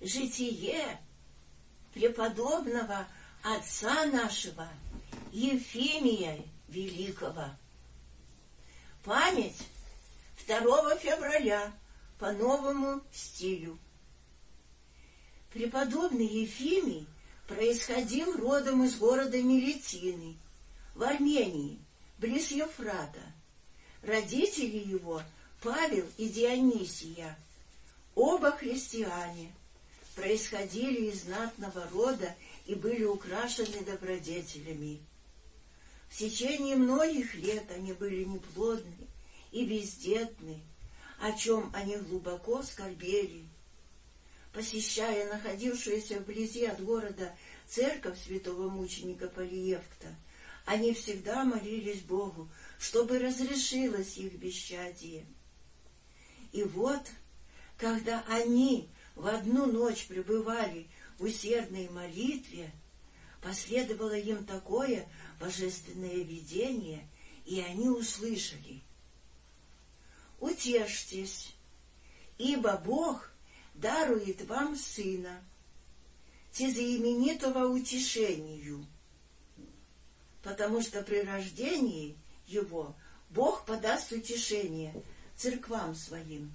житие преподобного отца нашего Ефимия Великого. Память 2 февраля по новому стилю. Преподобный Ефимий происходил родом из города Мелитины в Армении, близ Ефрата. Родители его Павел и Дионисия, оба христиане, происходили из знатного рода и были украшены добродетелями. В течение многих лет они были неплодны и бездетны, о чем они глубоко скорбели. Посещая находившуюся вблизи от города церковь святого мученика Полиевкта, они всегда молились Богу, чтобы разрешилось их бесчадие. И вот, когда они в одну ночь пребывали в усердной молитве, последовало им такое божественное видение, и они услышали. «Утешьтесь, ибо Бог дарует вам сына, тезаименитого утешению, потому что при рождении его Бог подаст утешение церквам своим.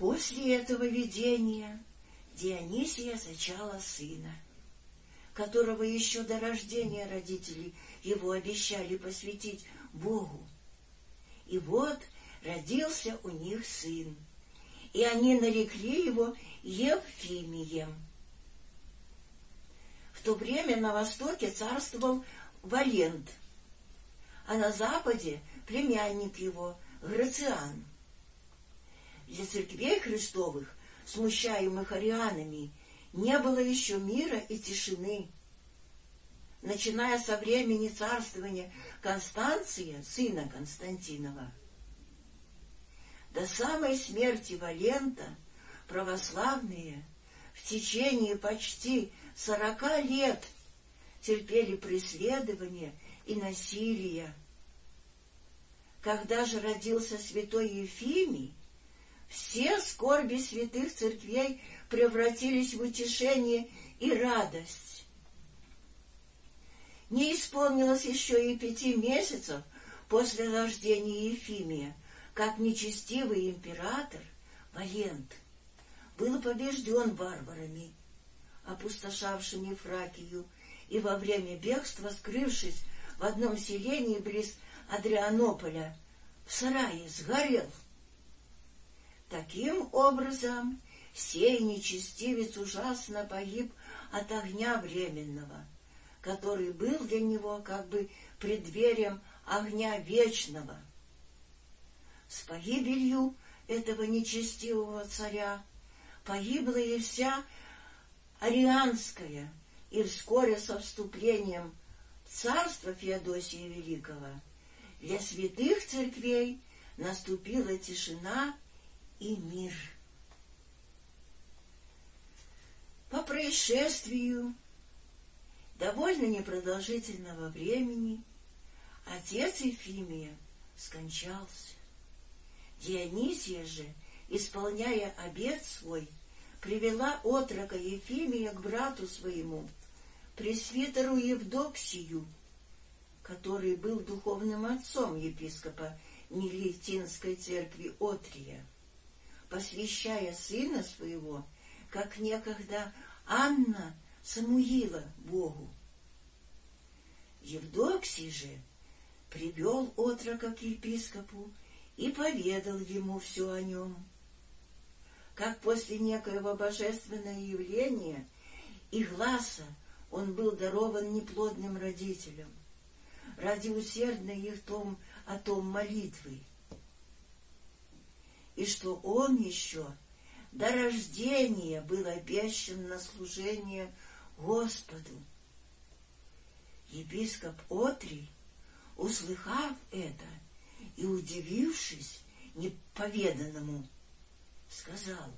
После этого видения Дионисия зачала сына, которого еще до рождения родителей его обещали посвятить Богу. И вот родился у них сын, и они нарекли его Евфимием. В то время на востоке царствовал Валент, а на западе племянник его Грациан. Для церквей Христовых, смущаемых арианами, не было еще мира и тишины. Начиная со времени царствования Констанция, сына Константинова, до самой смерти Валента православные в течение почти сорока лет терпели преследования и насилие. Когда же родился святой Ефимий, все скорби святых церквей превратились в утешение и радость. Не исполнилось еще и пяти месяцев после рождения Ефимия, как нечестивый император Валент был побежден варварами, опустошавшими Фракию, и во время бегства, скрывшись в одном селении близ Адрианополя, в сарае сгорел. Таким образом, сей нечестивец ужасно погиб от огня временного, который был для него как бы преддверием огня вечного. С погибелью этого нечестивого царя погибла и вся арианская, и вскоре со вступлением в царство Феодосия Великого для святых церквей наступила тишина и мир. По происшествию довольно непродолжительного времени отец Ефимия скончался. Дионисия же, исполняя обет свой, привела отрока Ефимия к брату своему, пресвитеру Евдоксию, который был духовным отцом епископа Милитинской церкви Отрия, посвящая сына своего, как некогда Анна Самуила Богу. Евдоксий же привел отрока к епископу и поведал ему все о нем. Как после некоего божественного явления и гласа он был дарован неплодным родителям, ради усердной их том, о том молитвы, и что он еще до рождения был обещан на служение Господу. Епископ Отрий, услыхав это и удивившись неповеданному, сказал,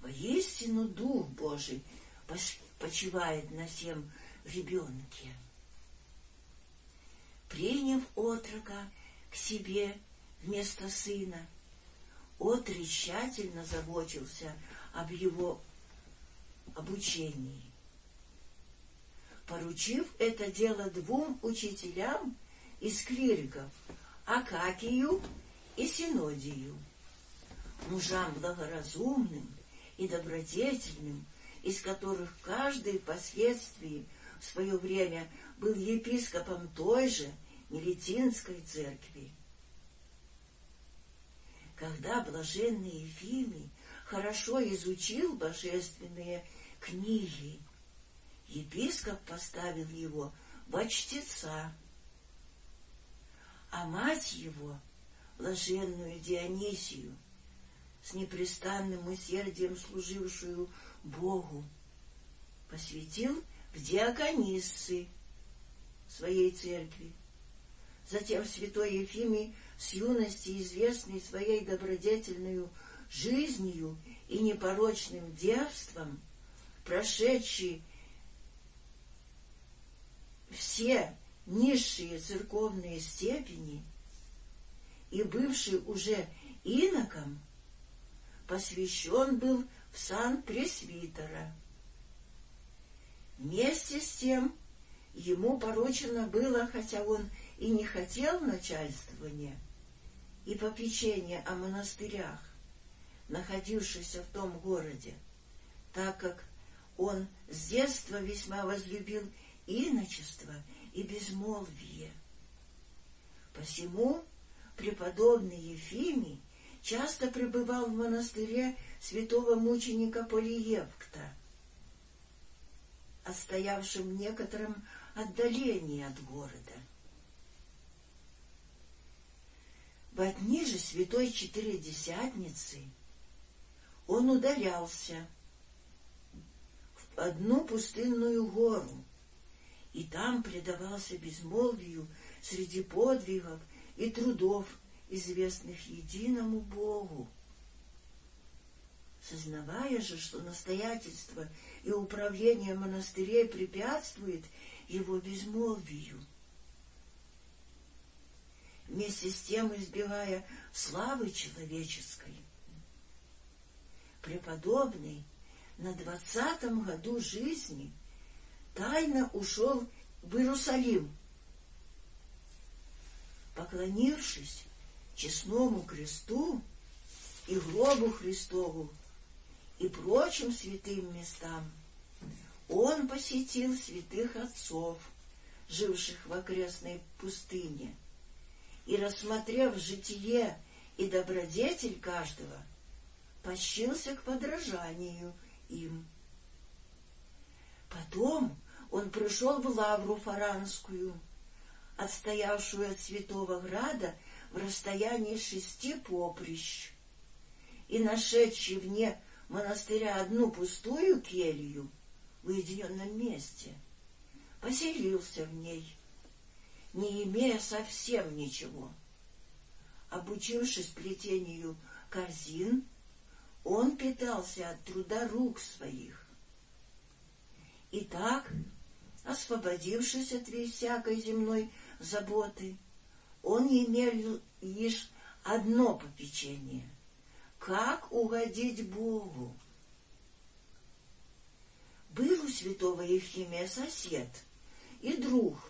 «Воистину Дух Божий почивает на всем ребенке». Приняв отрока к себе вместо сына, Отри тщательно заботился об его обучении, поручив это дело двум учителям из клириков — Акакию и Синодию, мужам благоразумным и добродетельным, из которых каждый впоследствии в свое время был епископом той же Мелитинской церкви. Когда блаженный Ефимий хорошо изучил божественные книги, епископ поставил его в чтеца, а мать его, блаженную Дионисию, с непрестанным усердием служившую Богу, посвятил в диакониссы своей церкви. Затем святой Ефимий с юности известный своей добродетельной жизнью и непорочным девством, прошедший все низшие церковные степени и бывший уже иноком, посвящен был в сан пресвитера. Вместе с тем ему поручено было, хотя он и не хотел начальствования и попечения о монастырях, находившихся в том городе, так как он с детства весьма возлюбил иночество и безмолвие. Посему преподобный Ефимий часто пребывал в монастыре святого мученика Полиевкта, отстоявшем в некотором отдалении от города. В дни же святой Четыредесятницы он удалялся в одну пустынную гору, и там предавался безмолвию среди подвигов и трудов, известных единому Богу. Сознавая же, что настоятельство и управление монастырей препятствует его безмолвию, вместе с тем избегая славы человеческой. Преподобный на двадцатом году жизни тайно ушел в Иерусалим, поклонившись честному кресту и гробу Христову и прочим святым местам, он посетил святых отцов, живших в окрестной пустыне, и, рассмотрев житие и добродетель каждого, пощился к подражанию им. Потом он пришел в лавру фаранскую, отстоявшую от святого града в расстоянии шести поприщ, и нашедший вне монастыря одну пустую келью в уединенном месте, поселился в ней, не имея совсем ничего. Обучившись плетению корзин, он питался от труда рук своих. И так, освободившись от всякой земной заботы, он имел лишь одно попечение — как угодить Богу. Был у святого Ефимия сосед и друг,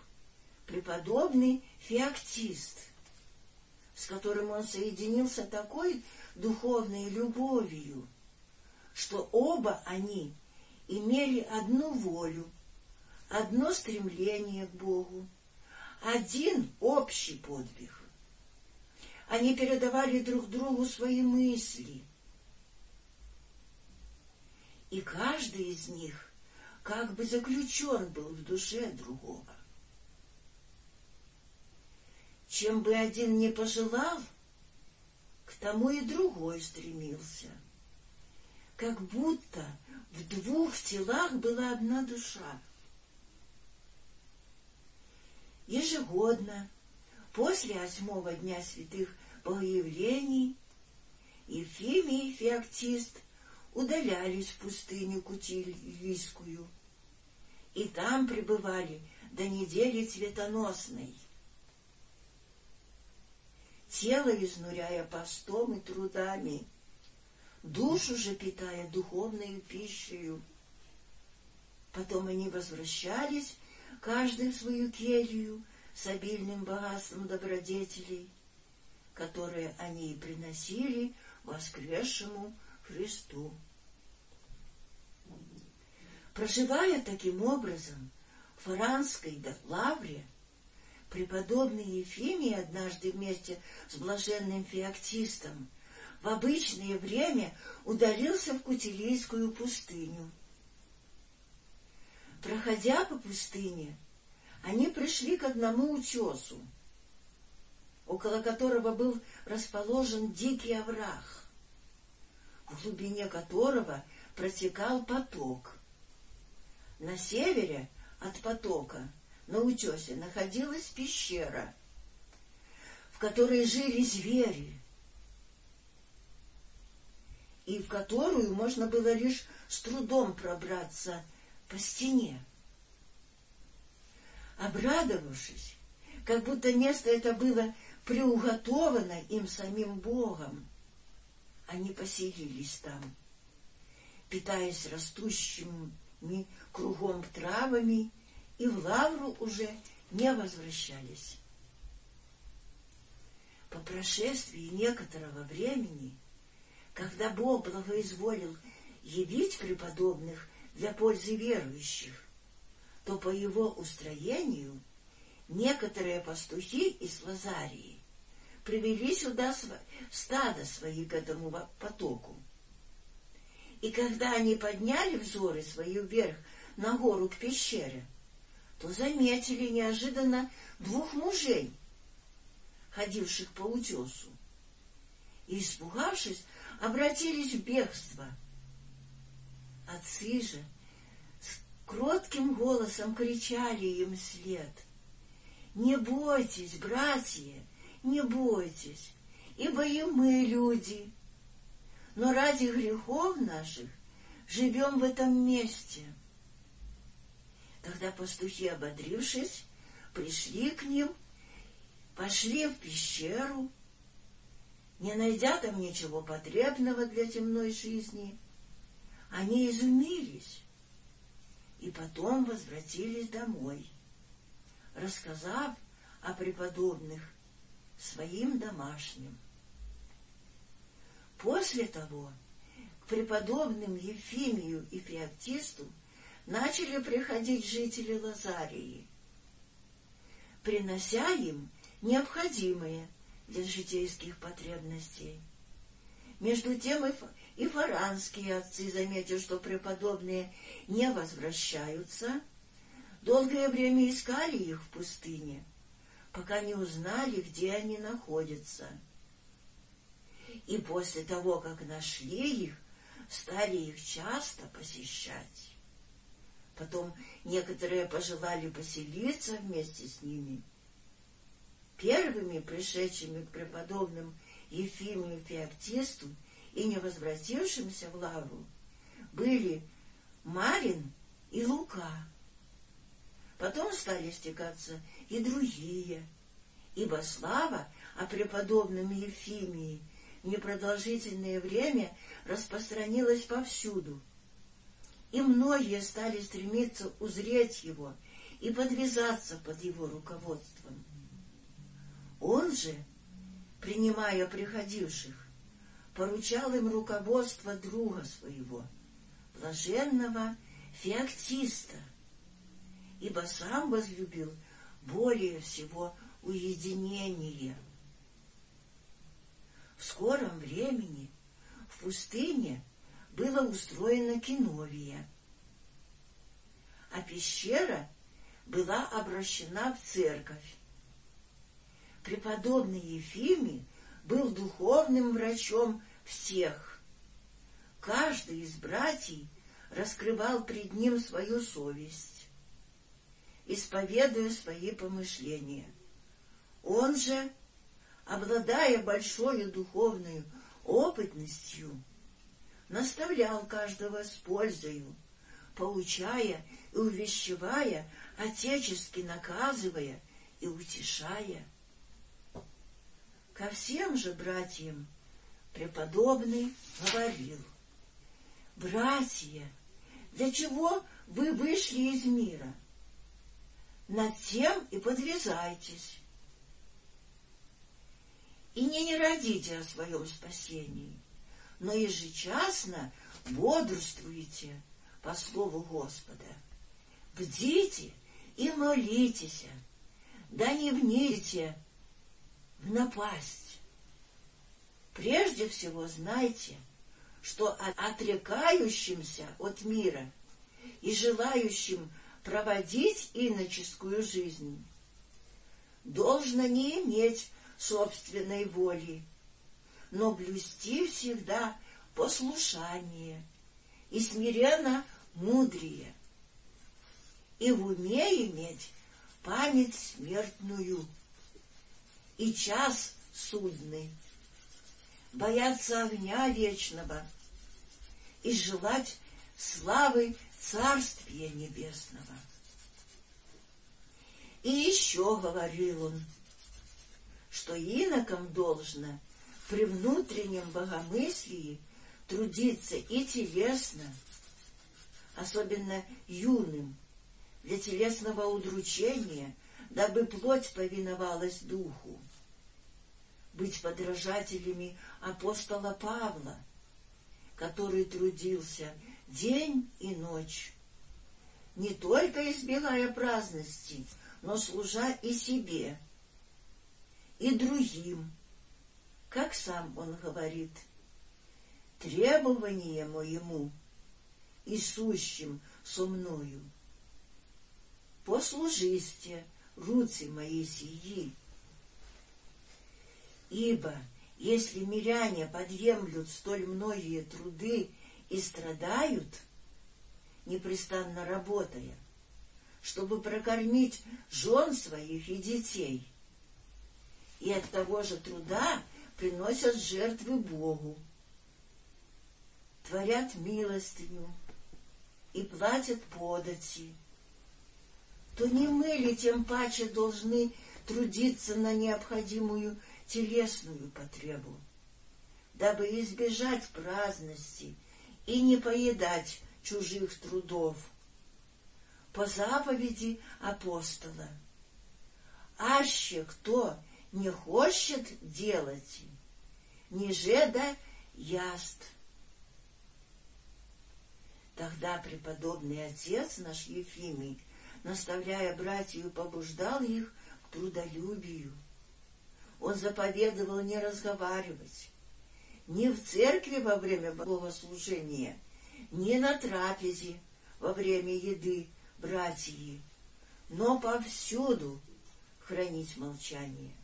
преподобный феоктист, с которым он соединился такой духовной любовью, что оба они имели одну волю, одно стремление к Богу, один общий подвиг. Они передавали друг другу свои мысли. И каждый из них как бы заключен был в душе другого. Чем бы один не пожелал, к тому и другой стремился. Как будто в двух телах была одна душа. Ежегодно, после восьмого дня святых богоявлений Ефимий и Феоктист удалялись в пустыню Кутильвийскую, и там пребывали до недели цветоносной. Тело изнуряя постом и трудами, душу же питая духовной пищей. Потом они возвращались, каждый в свою келью, с обильным богатством добродетелей, которые они и приносили воскресшему Христу. Проживая таким образом в Фаранской лавре, преподобный Ефимий однажды вместе с блаженным феоктистом в обычное время удалился в Кутилийскую пустыню. Проходя по пустыне, они пришли к одному утесу, около которого был расположен дикий овраг, в глубине которого протекал поток. На севере от потока на утесе находилась пещера, в которой жили звери, и в которую можно было лишь с трудом пробраться по стене. Обрадовавшись, как будто место это было приуготовано им самим Богом, они поселились там, питаясь растущими кругом травами, и в лавру уже не возвращались. По прошествии некоторого времени, когда Бог благоизволил явить преподобных для пользы верующих, то по его устроению некоторые пастухи из Лазарии привели сюда стадо свои к этому потоку. И когда они подняли взоры свои вверх на гору к пещере, то заметили неожиданно двух мужей, ходивших по утесу, и, испугавшись, обратились в бегство. Отцы же кротким голосом кричали им след. «Не бойтесь, братья, не бойтесь, ибо и мы люди, но ради грехов наших живем в этом месте». Тогда пастухи, ободрившись, пришли к ним, пошли в пещеру, не найдя там ничего потребного для земной жизни, они изумились и потом возвратились домой, рассказав о преподобных своим домашним. После того к преподобным Ефимию и Феоктисту начали приходить жители Лазарии, принося им необходимые для житейских потребностей. Между тем и фаранские отцы, заметив, что преподобные не возвращаются, долгое время искали их в пустыне, пока не узнали, где они находятся. И после того, как нашли их, стали их часто посещать. Потом некоторые пожелали поселиться вместе с ними. Первыми пришедшими к преподобным Ефимию Феоктисту и не возвратившимся в лавру были Марин и Лука. Потом стали стекаться и другие, ибо слава о преподобном Ефимии в непродолжительное время распространилась повсюду, и многие стали стремиться узреть его и подвязаться под его руководством. Он же, принимая приходивших, поручал им руководство друга своего, блаженного Феоктиста, ибо сам возлюбил более всего уединение. В скором времени в пустыне было устроено киновия, а пещера была обращена в церковь. Преподобный Ефимий был духовным врачом всех. Каждый из братьев раскрывал пред ним свою совесть, исповедуя свои помышления. Он же, обладая большой духовной опытностью, наставлял каждого с пользою, поучая и увещевая, отечески наказывая и утешая. Ко всем же братьям преподобный говорил, «Братья, для чего вы вышли из мира? Над тем и подвязайтесь, и не не родите о своем спасении, но ежечасно бодрствуйте по слову Господа. Бдите и молитесь, да не вните в напасть. Прежде всего знайте, что отрекающимся от мира и желающим проводить иноческую жизнь должно не иметь собственной воли, но блюсти всегда послушание и смиренно мудрее, и в уме иметь память смертную и час судный, бояться огня вечного и желать славы Царствия Небесного. И еще говорил он, что инокам должно при внутреннем богомыслии трудиться и телесно, особенно юным, для телесного удручения, дабы плоть повиновалась духу, быть подражателями апостола Павла, который трудился день и ночь, не только избегая праздности, но служа и себе, и другим, как сам он говорит, требование моему и сущим со мною. Послужисте, руцы мои сии. Ибо если миряне подъемлют столь многие труды и страдают, непрестанно работая, чтобы прокормить жен своих и детей, и от того же труда приносят жертвы Богу, творят милостыню и платят подати, то не мы ли тем паче должны трудиться на необходимую телесную потребу, дабы избежать праздности и не поедать чужих трудов. По заповеди апостола. Аще кто не хочет делать, не жеда яст. Тогда преподобный отец наш Ефимий, наставляя братью, побуждал их к трудолюбию. Он заповедовал не разговаривать ни в церкви во время богослужения, ни на трапезе во время еды братьи, но повсюду хранить молчание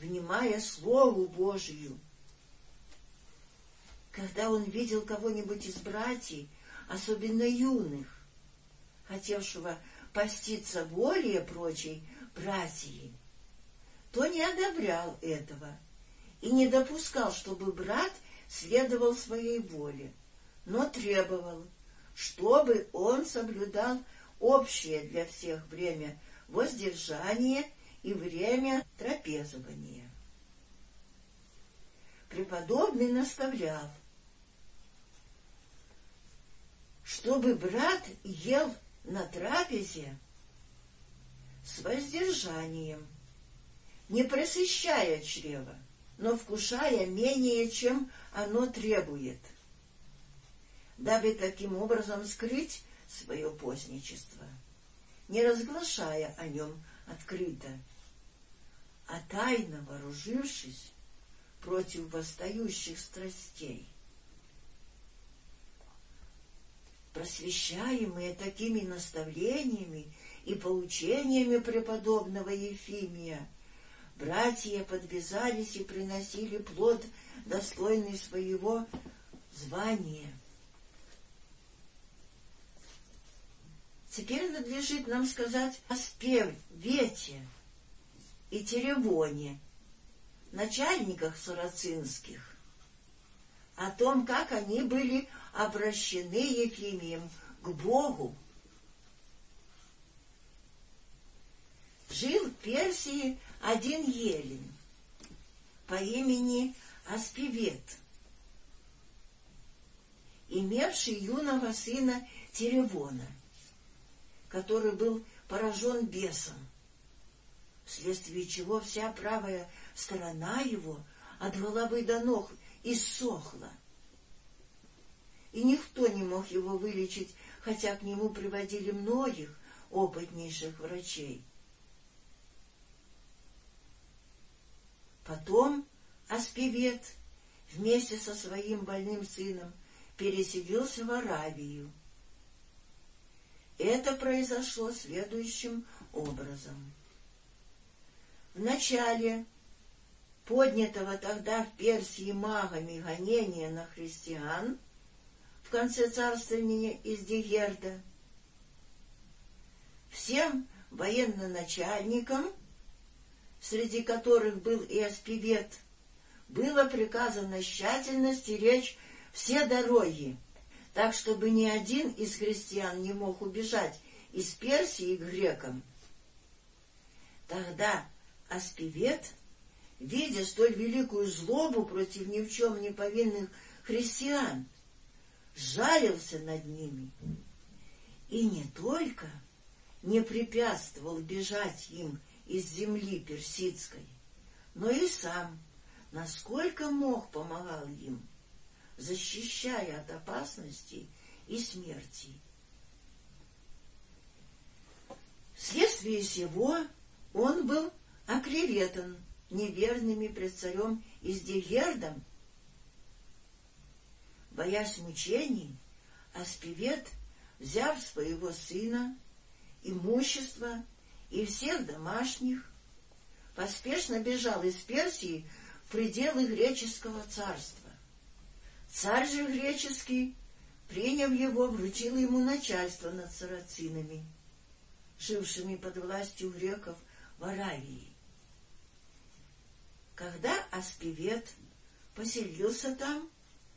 внимая Слову Божию. Когда он видел кого-нибудь из братьев, особенно юных, хотевшего поститься более прочей братьи, то не одобрял этого и не допускал, чтобы брат следовал своей воле, но требовал, чтобы он соблюдал общее для всех время воздержания и время трапезования. Преподобный наставлял, чтобы брат ел на трапезе с воздержанием, не просыщая чрева, но вкушая менее, чем оно требует, дабы таким образом скрыть свое постничество, не разглашая о нем открыто а тайно вооружившись против восстающих страстей. Просвещаемые такими наставлениями и поучениями преподобного Ефимия, братья подвязались и приносили плод, достойный своего звания. Теперь надлежит нам сказать о спевете, и Теребоне, начальниках сарацинских, о том, как они были обращены Ефимием к Богу. Жил в Персии один Елен, по имени Аспивет, имевший юного сына Теревона, который был поражен бесом, вследствие чего вся правая сторона его от головы до ног иссохла. И никто не мог его вылечить, хотя к нему приводили многих опытнейших врачей. Потом Аспивет вместе со своим больным сыном переселился в Аравию. Это произошло следующим образом. В начале поднятого тогда в Персии магами гонения на христиан в конце царствования из Дигерда всем военно-начальникам, среди которых был и Аспивет, было приказано тщательно стеречь все дороги, так, чтобы ни один из христиан не мог убежать из Персии к грекам. Тогда Аспивет, видя столь великую злобу против ни в чем не повинных христиан, жалился над ними и не только не препятствовал бежать им из земли персидской, но и сам, насколько мог, помогал им, защищая от опасностей и смерти. Вследствие сего он был оклеветан неверными пред царем Издигердом. Боясь мучений, Аспивет, взяв своего сына, имущество и всех домашних, поспешно бежал из Персии в пределы греческого царства. Царь же греческий, приняв его, вручил ему начальство над сарацинами, жившими под властью греков в Аравии. Когда Аспивет поселился там,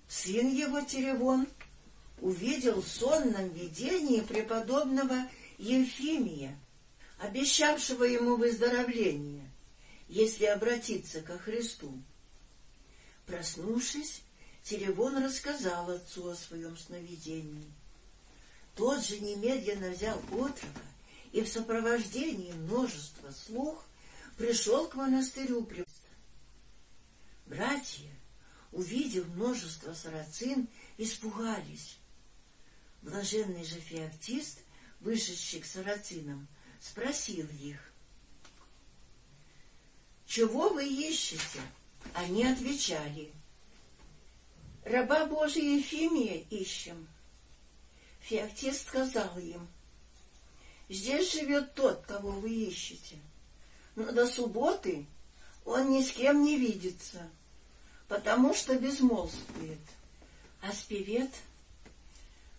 сын его Теревон увидел в сонном видении преподобного Ефимия, обещавшего ему выздоровление, если обратиться ко Христу. Проснувшись, Теревон рассказал отцу о своем сновидении. Тот же немедленно взял отрока и в сопровождении множества слух пришел к монастырю Братья, увидев множество сарацин, испугались. Блаженный же феоктист, вышедший к сарацинам, спросил их, «Чего вы ищете?» Они отвечали, «Раба Божия Ефимия ищем». Феоктист сказал им, «Здесь живет тот, кого вы ищете, но до субботы он ни с кем не видится» потому что безмолвствует. А спевет,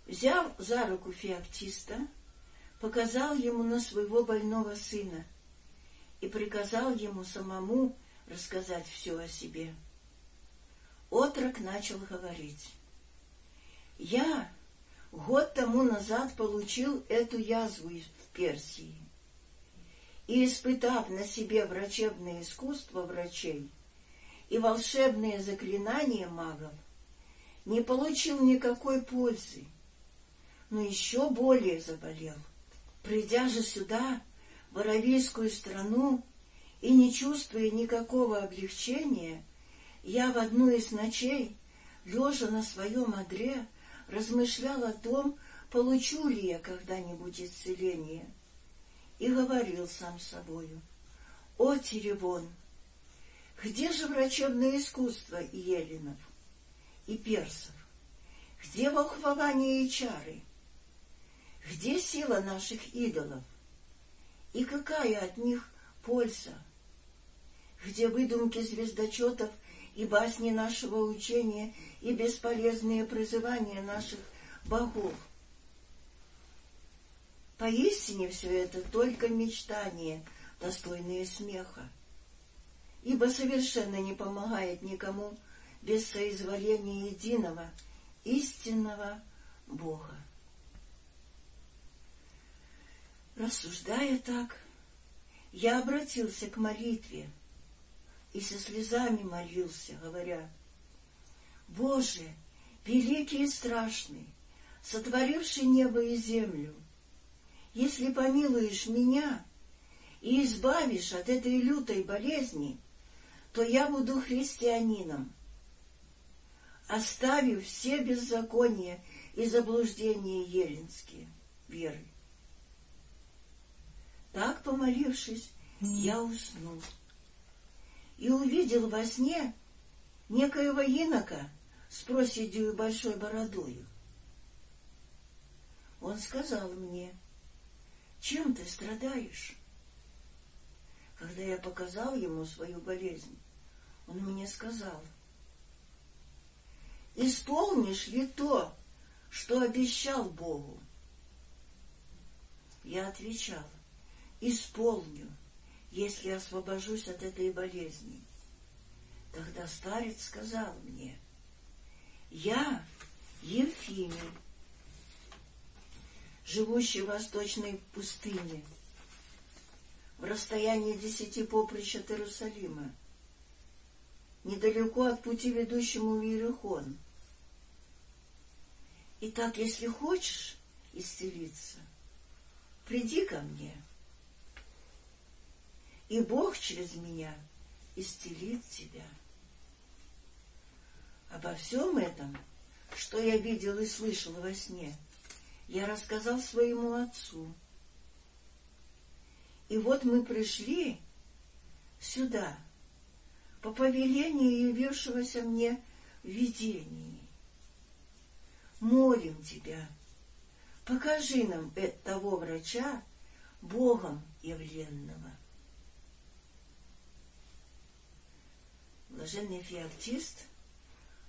взяв за руку феоктиста, показал ему на своего больного сына и приказал ему самому рассказать все о себе. Отрок начал говорить. «Я год тому назад получил эту язву в Персии, и, испытав на себе врачебное искусство врачей, и волшебные заклинания магов, не получил никакой пользы, но еще более заболел. Придя же сюда, в Аравийскую страну, и не чувствуя никакого облегчения, я в одну из ночей, лежа на своем одре, размышлял о том, получу ли я когда-нибудь исцеление, и говорил сам собою, «О, Теревон, где же врачебное искусство еленов и персов? Где волхвование и чары? Где сила наших идолов? И какая от них польза? Где выдумки звездочетов и басни нашего учения и бесполезные призывания наших богов? Поистине все это только мечтания, достойные смеха ибо совершенно не помогает никому без соизволения единого, истинного Бога. Рассуждая так, я обратился к молитве, и со слезами молился, говоря, «Боже, великий и страшный, сотворивший небо и землю, если помилуешь меня и избавишь от этой лютой болезни, то я буду христианином, оставив все беззакония и заблуждения еленские веры. Так, помолившись, я уснул и увидел во сне некоего инока с проседью и большой бородою. Он сказал мне, чем ты страдаешь? Когда я показал ему свою болезнь, он мне сказал, исполнишь ли то, что обещал Богу? Я отвечал, исполню, если освобожусь от этой болезни. Тогда старец сказал мне, я Ефимий, живущий в восточной пустыне, в расстоянии десяти поприщ от Иерусалима, недалеко от пути, ведущему в Иерихон. Итак, если хочешь исцелиться, приди ко мне, и Бог через меня исцелит тебя. Обо всем этом, что я видел и слышал во сне, я рассказал своему отцу. И вот мы пришли сюда, по повелению явившегося мне в видении. Молим тебя, покажи нам того врача, Богом явленного. Блаженный феоктист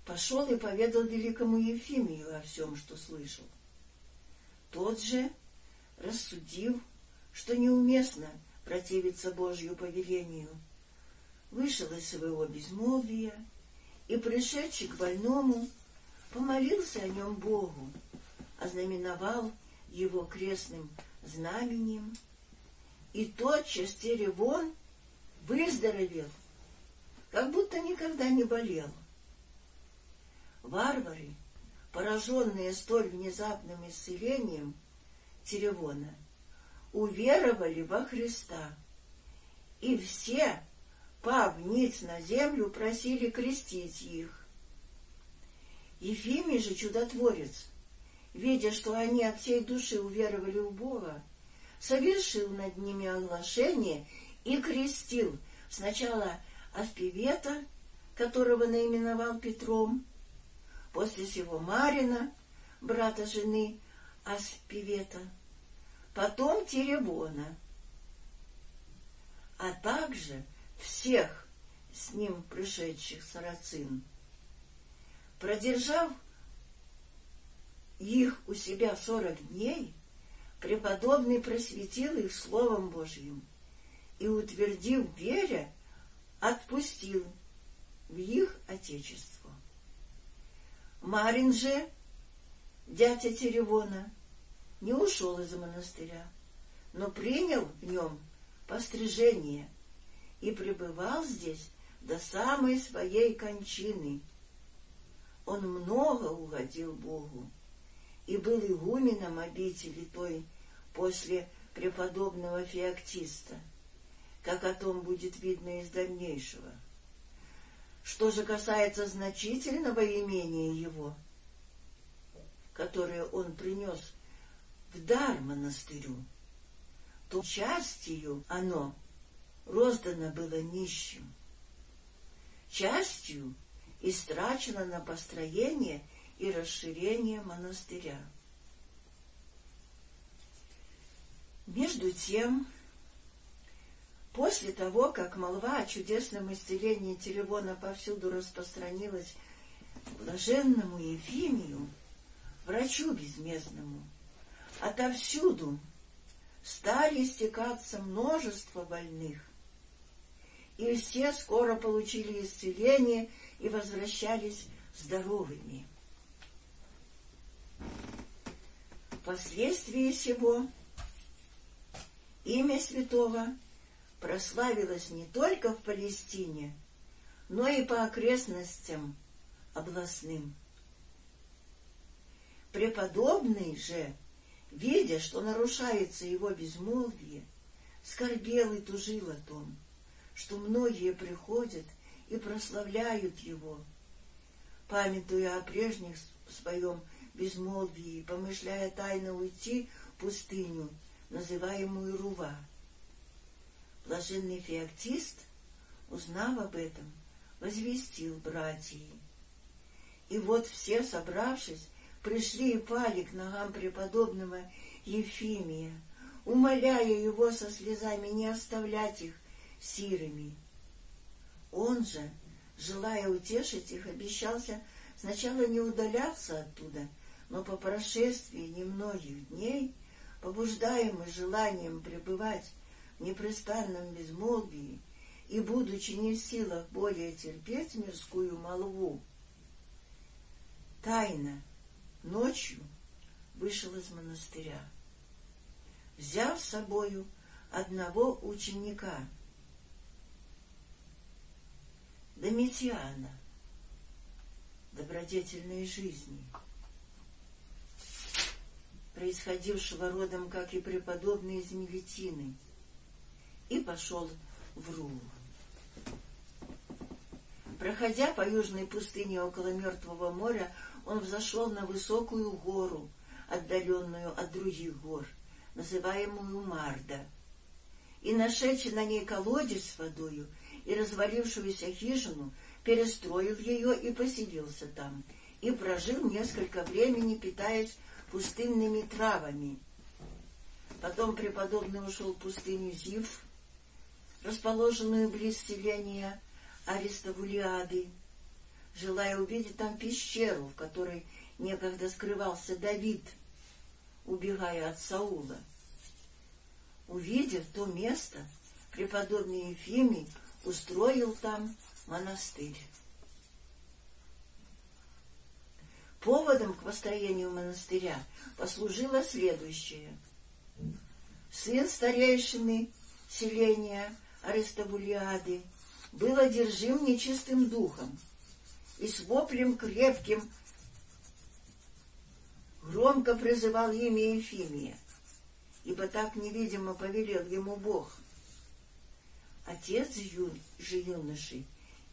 пошел и поведал великому Ефимию о всем, что слышал. Тот же, рассудив, что неуместно противиться Божью повелению, вышел из своего безмолвия и, пришедший к больному, помолился о нем Богу, ознаменовал его крестным знаменем, и тотчас Теревон выздоровел, как будто никогда не болел. Варвары, пораженные столь внезапным исцелением Теревона, уверовали во Христа, и все, пав ниц на землю, просили крестить их. Ефимий же чудотворец, видя, что они от всей души уверовали в Бога, совершил над ними оглашение и крестил сначала Аспивета, которого наименовал Петром, после сего Марина, брата жены Аспивета, потом Теребона, а также всех с ним пришедших сарацин. Продержав их у себя сорок дней, преподобный просветил их Словом Божьим и, утвердив вере, отпустил в их отечество. Марин же, дядя Теревона, не ушел из монастыря, но принял в нем пострижение и пребывал здесь до самой своей кончины. Он много угодил Богу и был игуменом обители той после преподобного феоктиста, как о том будет видно из дальнейшего. Что же касается значительного имения его, которое он принес в дар монастырю, то частью оно роздано было нищим, частью истрачено на построение и расширение монастыря. Между тем, после того, как молва о чудесном исцелении Телевона повсюду распространилась блаженному Ефимию, врачу безмездному, отовсюду стали стекаться множество больных, и все скоро получили исцеление и возвращались здоровыми. Впоследствии сего имя святого прославилось не только в Палестине, но и по окрестностям областным. Преподобный же, видя, что нарушается его безмолвие, скорбел и тужил о том, что многие приходят и прославляют его, памятуя о прежних своем безмолвии, помышляя тайно уйти в пустыню, называемую Рува. Блаженный феоктист, узнав об этом, возвестил братьям. И вот все, собравшись, пришли и пали к ногам преподобного Ефимия, умоляя его со слезами не оставлять их сирыми. Он же, желая утешить их, обещался сначала не удаляться оттуда, но по прошествии немногих дней, побуждаемый желанием пребывать в непрестанном безмолвии и, будучи не в силах более терпеть мирскую молву, тайно ночью вышел из монастыря, взяв с собою одного ученика, Домитиана, добродетельной жизни, происходившего родом, как и преподобный из Мелитины, и пошел в Рулу. Проходя по южной пустыне около Мертвого моря, он взошел на высокую гору, отдаленную от других гор, называемую Марда, и, нашедший на ней колодец с водою и развалившуюся хижину, перестроил ее и поселился там, и прожил несколько времени, питаясь пустынными травами. Потом преподобный ушел в пустыню Зив, расположенную близ селения Аристовулиады, желая увидеть там пещеру, в которой некогда скрывался Давид, убегая от Саула. Увидев то место, преподобный Ефимий устроил там монастырь. Поводом к построению монастыря послужило следующее. Сын старейшины селения Аристовулиады был одержим нечистым духом и с воплем крепким громко призывал имя Ефимия, ибо так невидимо повелел ему Бог. Отец же юноши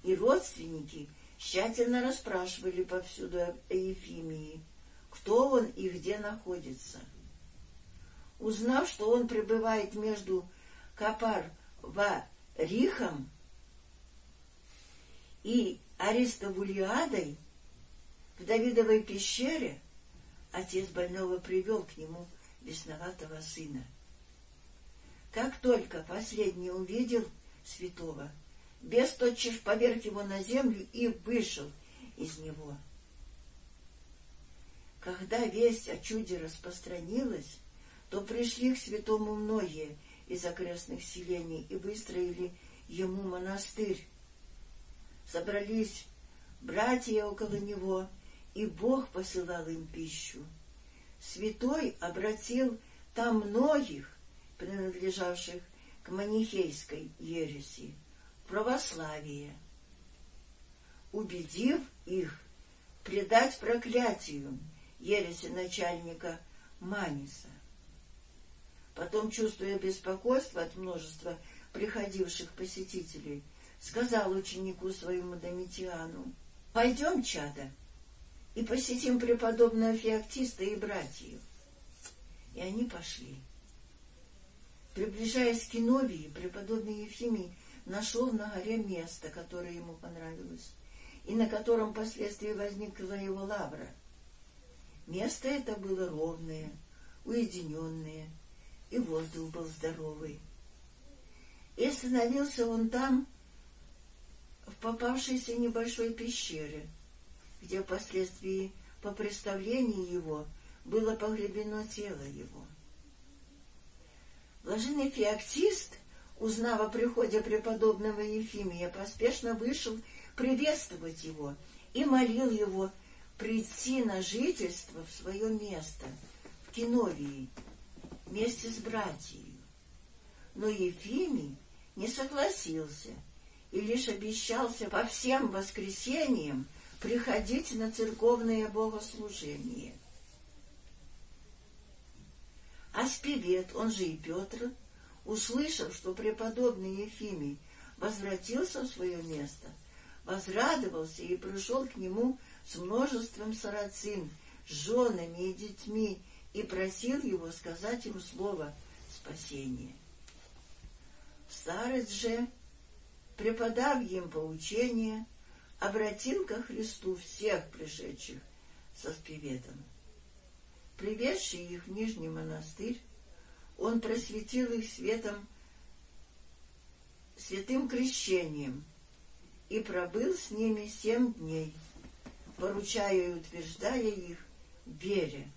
и родственники тщательно расспрашивали повсюду о Ефимии, кто он и где находится. Узнав, что он пребывает между Капар-Ва-Рихом и Аристовулиадой в Давидовой пещере, отец больного привел к нему бесноватого сына. Как только последний увидел святого, бес тотчас поверг его на землю и вышел из него. Когда весть о чуде распространилась, то пришли к святому многие из окрестных селений и выстроили ему монастырь. Собрались братья около него, и Бог посылал им пищу. Святой обратил там многих, принадлежавших к манихейской ереси, православие, убедив их предать проклятию ереси начальника Маниса. Потом, чувствуя беспокойство от множества приходивших посетителей, сказал ученику своему Домитиану, «Пойдем, чада, и посетим преподобного Феоктиста и братьев». И они пошли. Приближаясь к Киновии, преподобный Ефимий нашел на горе место, которое ему понравилось, и на котором впоследствии возникла его лавра. Место это было ровное, уединенное, и воздух был здоровый. И остановился он там, в попавшейся небольшой пещере, где впоследствии, по представлению его, было погребено тело его. Блаженный феоктист, узнав о приходе преподобного Ефимия, поспешно вышел приветствовать его и молил его прийти на жительство в свое место, в Киновии, вместе с братьями. Но Ефимий не согласился и лишь обещался по всем воскресеньям приходить на церковное богослужение. А Спивет, он же и Петр, услышав, что преподобный Ефимий возвратился в свое место, возрадовался и пришел к нему с множеством сарацин, с женами и детьми, и просил его сказать ему слово спасения. Старец же, преподав им поучение, обратил ко Христу всех пришедших со спеветом. Приведший их в Нижний монастырь, он просветил их светом, святым крещением и пробыл с ними семь дней, поручая и утверждая их вере.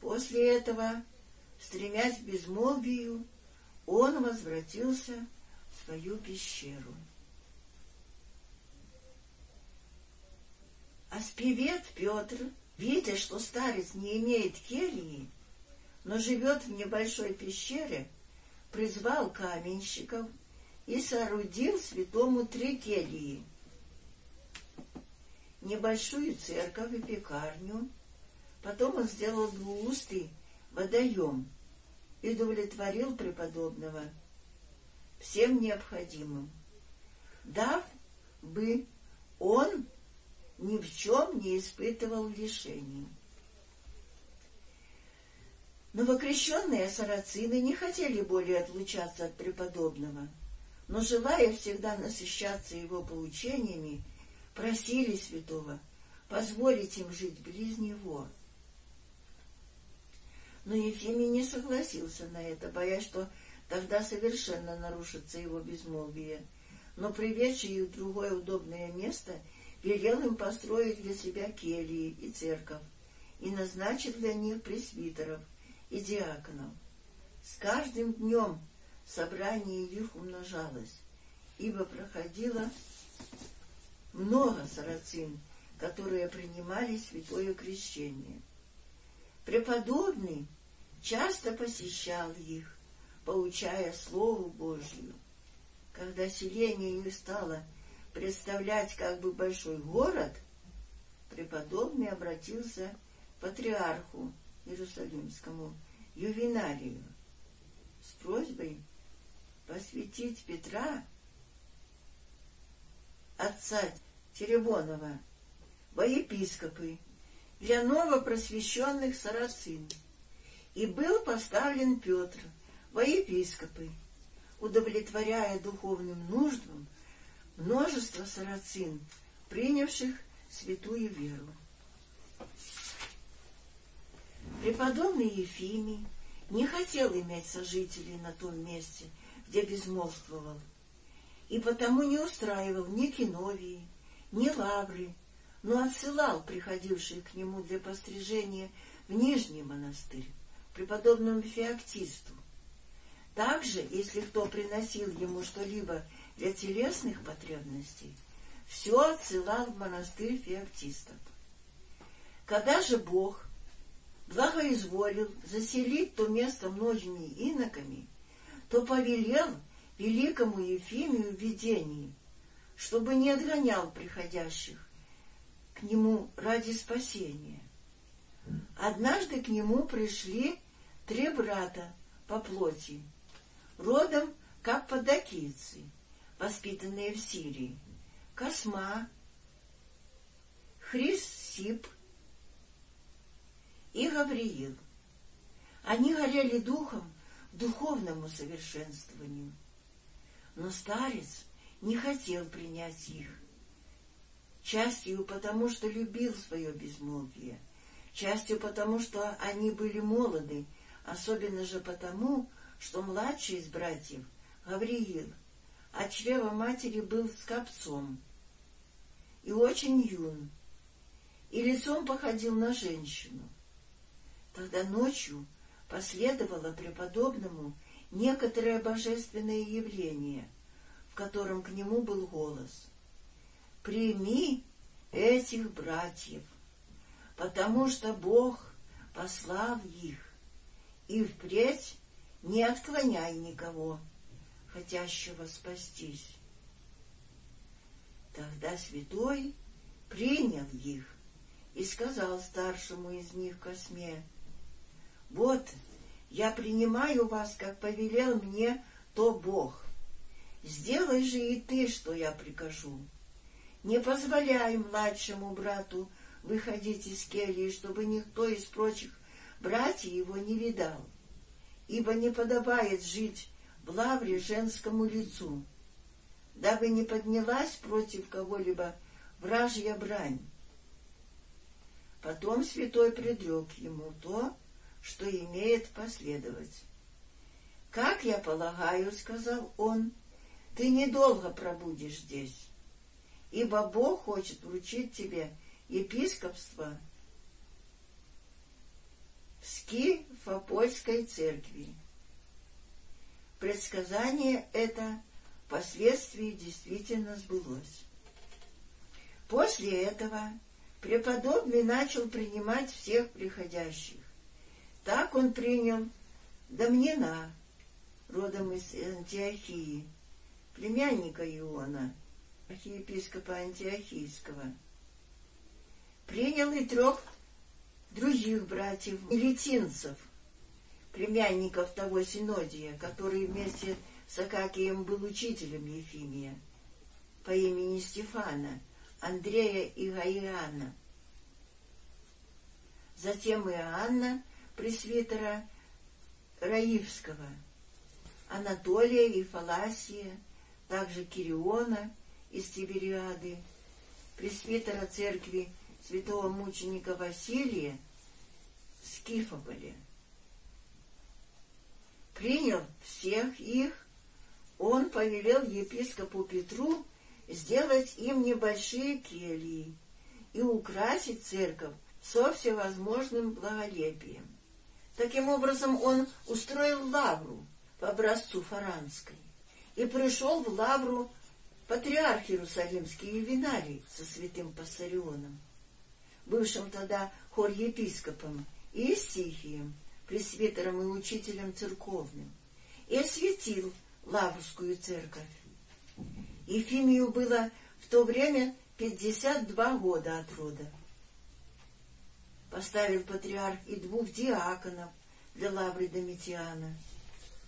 После этого, стремясь к безмолвию, он возвратился в свою пещеру. А спевет Петр, видя, что старец не имеет кельи, но живет в небольшой пещере, призвал каменщиков и соорудил святому три кельи. Небольшую церковь и пекарню, потом он сделал двуустый водоем и удовлетворил преподобного всем необходимым, дав бы он ни в чем не испытывал лишений. Новокрещенные сарацины не хотели более отлучаться от преподобного, но, желая всегда насыщаться его поучениями, просили святого позволить им жить близ него. Но Ефимий не согласился на это, боясь, что тогда совершенно нарушится его безмолвие. Но, приведший их в другое удобное место, велел им построить для себя кельи и церковь и назначил для них пресвитеров, и диаконов. С каждым днем собрание их умножалось, ибо проходило много сарацин, которые принимали святое крещение. Преподобный часто посещал их, поучая Слову Божью. Когда селение их стало представлять как бы большой город, преподобный обратился к патриарху Иерусалимскому Ювенарию с просьбой посвятить Петра, отца Теребонова, во епископы для новопросвященных сарацин, и был поставлен Петр во епископы, удовлетворяя духовным нуждам множество сарацин, принявших святую веру. Преподобный Ефимий не хотел иметь сожителей на том месте, где безмолвствовал, и потому не устраивал ни киновии, ни лавры, но отсылал приходивших к нему для пострижения в Нижний монастырь, преподобному Феоктисту. Также, если кто приносил ему что-либо для телесных потребностей, все отсылал в монастырь Феоктистов. Когда же Бог благоизволил заселить то место многими иноками, то повелел великому Ефимию в видении, чтобы не отгонял приходящих к нему ради спасения. Однажды к нему пришли три брата по плоти, родом как подокийцы, воспитанные в Сирии, Косма, Хрис-Сип и Гавриил. Они горели духом духовному совершенствованию. Но старец не хотел принять их, частью потому, что любил свое безмолвие, частью потому, что они были молоды, особенно же потому, что младший из братьев, Гавриил, от чрева матери был скопцом и очень юн, и лицом походил на женщину. Тогда ночью последовало преподобному некоторое божественное явление, в котором к нему был голос. «Прими этих братьев, потому что Бог послал их, и впредь не отклоняй никого, хотящего спастись». Тогда святой принял их и сказал старшему из них Косме, «Вот, я принимаю вас, как повелел мне то Бог. Сделай же и ты, что я прикажу. Не позволяй младшему брату выходить из кельи, чтобы никто из прочих братьев его не видал, ибо не подобает жить в лавре женскому лицу, дабы не поднялась против кого-либо вражья брань. Потом святой предрек ему то, что имеет последовать. «Как я полагаю, — сказал он, — ты недолго пробудешь здесь, ибо Бог хочет вручить тебе епископство в Скифопольской церкви. Предсказание это впоследствии действительно сбылось. После этого преподобный начал принимать всех приходящих. Так он принял Дамнина, родом из Антиохии, племянника Иона, архиепископа Антиохийского. Принял и трех других братьев, милитинцев, племянников того Синодия, который вместе с Акакием был учителем Ефимия, по имени Стефана, Андрея и Гаиана. Затем Иоанна, пресвитера Раивского, Анатолия и Фаласия, также Кириона из Тибериады, пресвитера церкви святого мученика Василия Скифополя. Принял всех их, он повелел епископу Петру сделать им небольшие кельи и украсить церковь со всевозможным благолепием. Таким образом, он устроил лавру по образцу фаранской и пришел в лавру патриарх Иерусалимский Ювеналий со святым Пассарионом, бывшим тогда хор-епископом, и Исихием, пресвитером и учителем церковным, и осветил Лаврскую церковь. Ефимию было в то время пятьдесят два года от рода. Поставил патриарх и двух диаконов для лавры Домитиана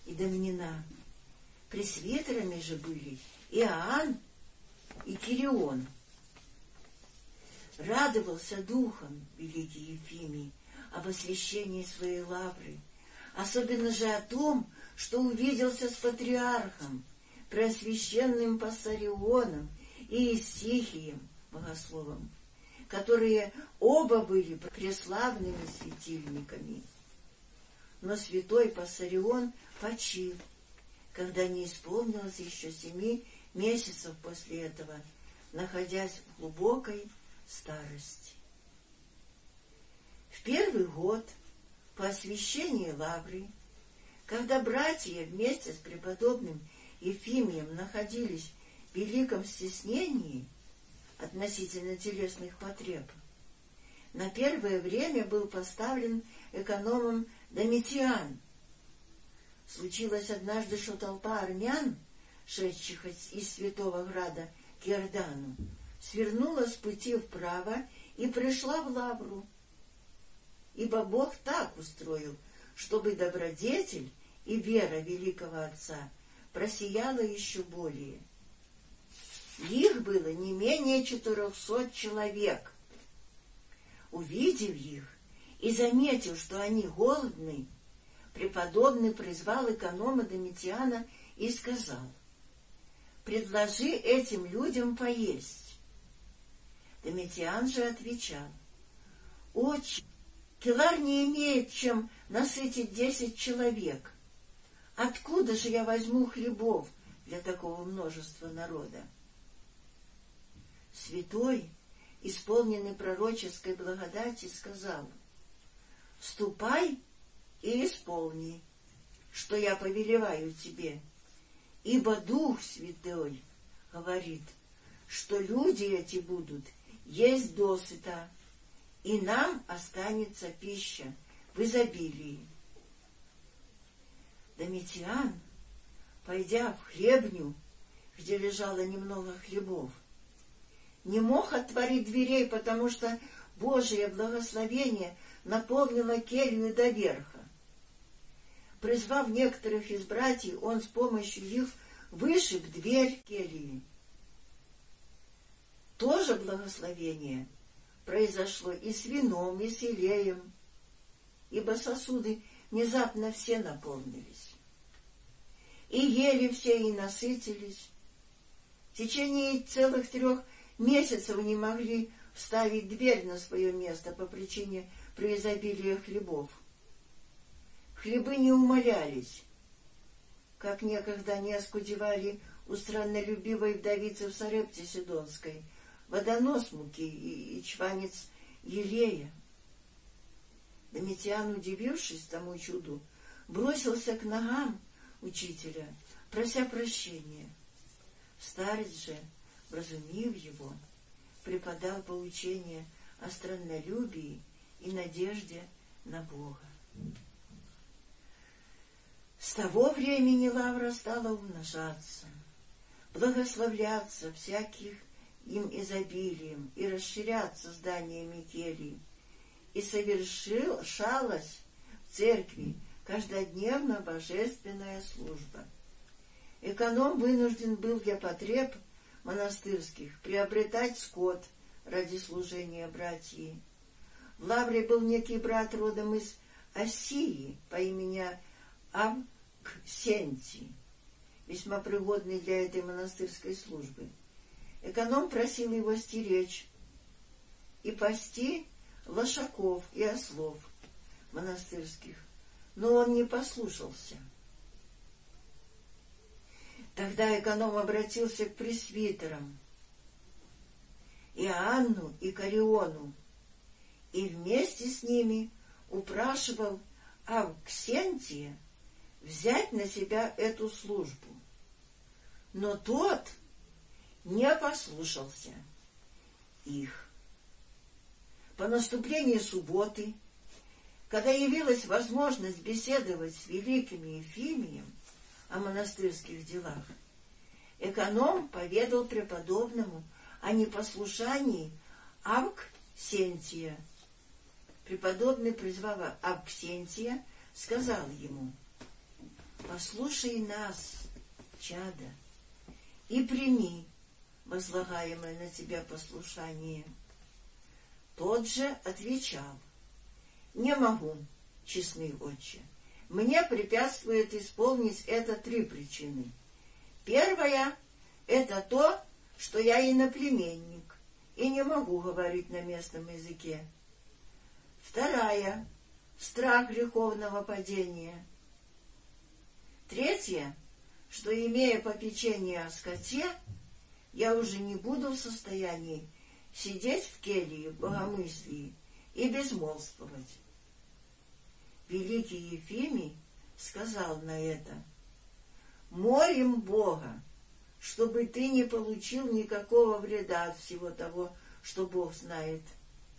и Домнина. Пресвитерами же были Иоанн и Кирион. Радовался духом великий Ефимий об освящении своей лавры, особенно же о том, что увиделся с патриархом, преосвященным Пассарионом и Исихием, богословом, которые оба были преславными светильниками. Но святой Пассарион почил, когда не исполнилось еще семи месяцев после этого, находясь в глубокой старости. Первый год по освящении Лавры, когда братья вместе с преподобным Ефимием находились в великом стеснении относительно телесных потреб, на первое время был поставлен экономом Домитиан. Случилось однажды, что толпа армян, шедших из Святого Града к Иордану, свернула с пути вправо и пришла в Лавру. Ибо Бог так устроил, чтобы добродетель и вера великого Отца просияла еще более. Их было не менее четырехсот человек. Увидев их и заметив, что они голодны, преподобный призвал эконома Домитиана и сказал, «Предложи этим людям поесть». Домитиан же отвечал, «Очень, Келар не имеет чем насытить десять человек, Откуда же я возьму хлебов для такого множества народа? Святой, исполненный пророческой благодати, сказал, «Ступай и исполни, что я повелеваю тебе, ибо Дух Святой говорит, что люди эти будут есть досыта, и нам останется пища в изобилии. Домитиан, пойдя в хлебню, где лежало немного хлебов, не мог отворить дверей, потому что Божие благословение наполнило келью до верха. Призвав некоторых из братьев, он с помощью их вышиб дверь кельи. Тоже благословение произошло и с вином, и с елеем, ибо сосуды внезапно все наполнились. И ели все, и насытились. В течение целых трех месяцев не могли вставить дверь на свое место по причине преизобилия хлебов. Хлебы не умолялись, как некогда не оскудевали у страннолюбивой вдовицы в Сарепте Сидонской, водонос муки и, и чванец елея. Домитиан, удивившись тому чуду, бросился к ногам учителя, прося прощения. Старец же, вразумив его, преподал поучение о страннолюбии и надежде на Бога. С того времени лавра стала умножаться, благословляться всяких им изобилием и расширяться зданиями келий, и совершалась в церкви каждодневно божественная служба. Эконом вынужден был для потреб монастырских приобретать скот ради служения братьи. В Лавре был некий брат родом из Осии по имени Авксентий, весьма пригодный для этой монастырской службы. Эконом просил его стеречь и пасти лошаков и ослов монастырских, но он не послушался. Тогда эконом обратился к пресвитерам, Иоанну и Кариону, и вместе с ними упрашивал Авксентия взять на себя эту службу. Но тот не послушался их. По наступлении субботы, когда явилась возможность беседовать с великими Ефимием о монастырских делах, эконом поведал преподобному о непослушании Авксентия. Преподобный, призвав Авксентия, сказал ему, «Послушай нас, чада, и прими возлагаемое на тебя послушание». Тот же отвечал, «Не могу, честный отче. Мне препятствует исполнить это три причины. Первая — это то, что я иноплеменник и не могу говорить на местном языке. Вторая — страх греховного падения. Третья — что, имея попечение о скоте, я уже не буду в состоянии сидеть в келье богомыслии и безмолвствовать. Великий Ефимий сказал на это, «Молим Бога, чтобы ты не получил никакого вреда от всего того, что Бог знает,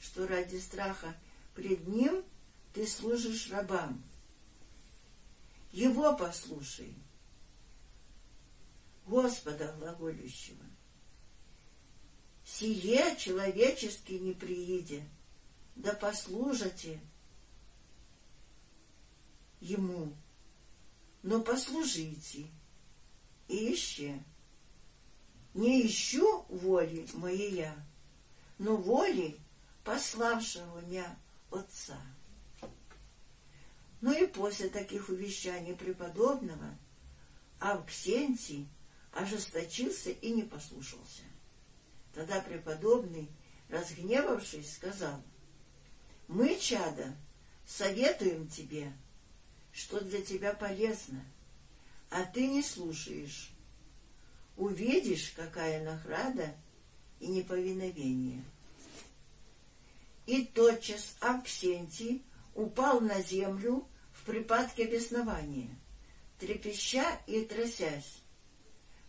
что ради страха пред Ним ты служишь рабам. Его послушай, Господа глаголющего сие человечески не прииде, да послужите ему, но послужите, ище. Не ищу воли моей но воли пославшего меня Отца. Ну и после таких увещаний преподобного Авксентий ожесточился и не послушался. Тогда преподобный, разгневавшись, сказал, «Мы, чада, советуем тебе, что для тебя полезно, а ты не слушаешь. Увидишь, какая награда и неповиновение». И тотчас Авксентий упал на землю в припадке беснования, трепеща и трясясь.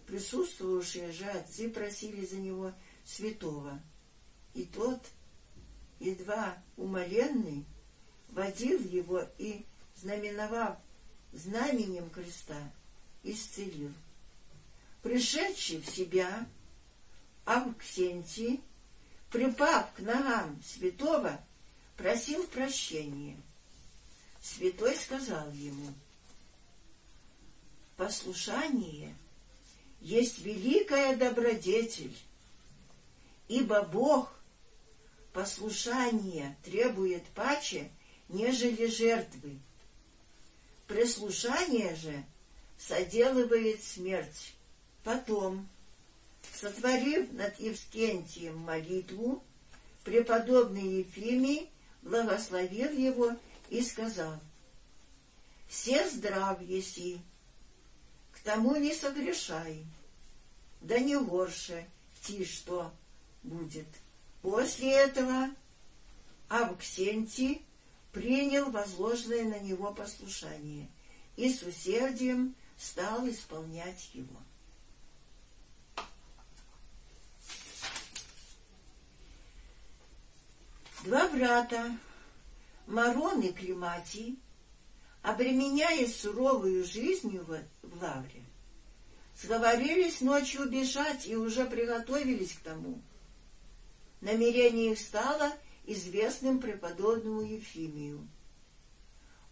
Присутствовавшие же отцы просили за него святого. И тот, едва умоленный, водил его и, знаменовав знаменем креста, исцелил. Пришедший в себя, Авксентий, припав к ногам святого, просил прощения. Святой сказал ему, «Послушание есть великая добродетель, ибо Бог послушание требует паче, нежели жертвы. Прислушание же соделывает смерть. Потом, сотворив над Евскентием молитву, преподобный Ефимий благословил его и сказал, «Все здрав еси, к тому не согрешай, да не горше ти что будет». После этого Авксентий принял возложенное на него послушание и с усердием стал исполнять его. Два брата, Марон и Климатий, обременяясь суровую жизнью в, в Лавре, сговорились ночью бежать и уже приготовились к тому. Намерение их стало известным преподобному Ефимию.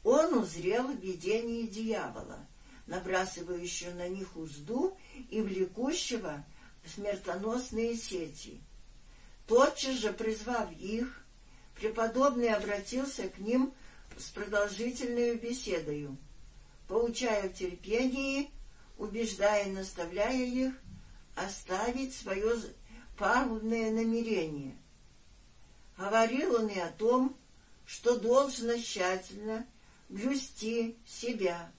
Он узрел видение дьявола, набрасывающего на них узду и влекущего в смертоносные сети. Тотчас же, призвав их, преподобный обратился к ним с продолжительной беседою, поучая в терпении, убеждая и наставляя их оставить свое пагубное намерение. Говорил он и о том, что должно тщательно блюсти себя.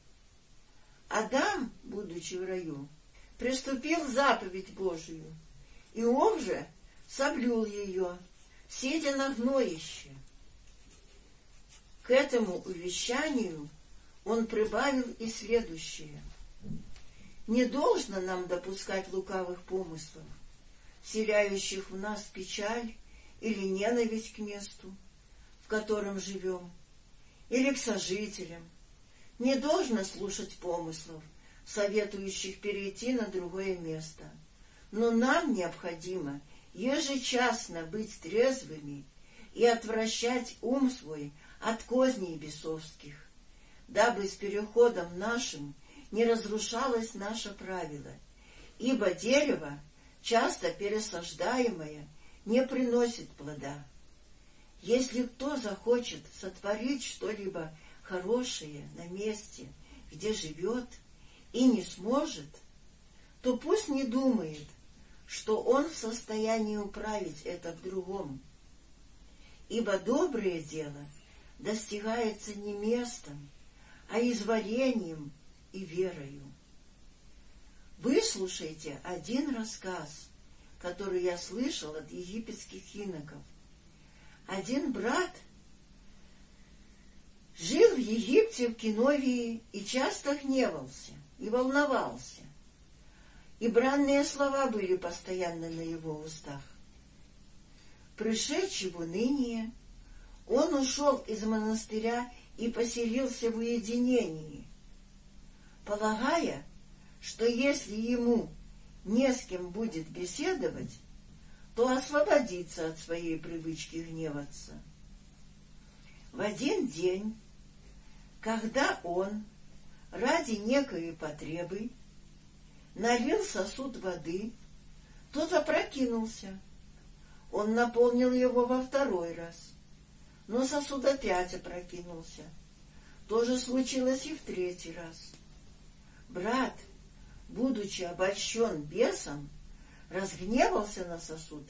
Адам, будучи в раю, приступил заповедь Божию, и он же соблюл ее, сидя на гноище. К этому увещанию он прибавил и следующее. Не должно нам допускать лукавых помыслов, вселяющих в нас печаль или ненависть к месту, в котором живем, или к сожителям. Не должно слушать помыслов, советующих перейти на другое место. Но нам необходимо ежечасно быть трезвыми и отвращать ум свой от козней бесовских, дабы с переходом нашим не разрушалось наше правило, ибо дерево часто пересаждаемое, не приносит плода. Если кто захочет сотворить что-либо хорошее на месте, где живет, и не сможет, то пусть не думает, что он в состоянии управить это в другом. Ибо доброе дело достигается не местом, а изварением и верою. Выслушайте один рассказ, который я слышал от египетских иноков. Один брат жил в Египте, в Киновии, и часто гневался и волновался, и бранные слова были постоянно на его устах. Пришедший в уныние, он ушел из монастыря и поселился в уединении, полагая, что если ему не с кем будет беседовать, то освободится от своей привычки гневаться. В один день, когда он ради некой потребы налил сосуд воды, тот опрокинулся. Он наполнил его во второй раз, но сосуд опять опрокинулся. То же случилось и в третий раз. Брат, будучи обольщен бесом, разгневался на сосуд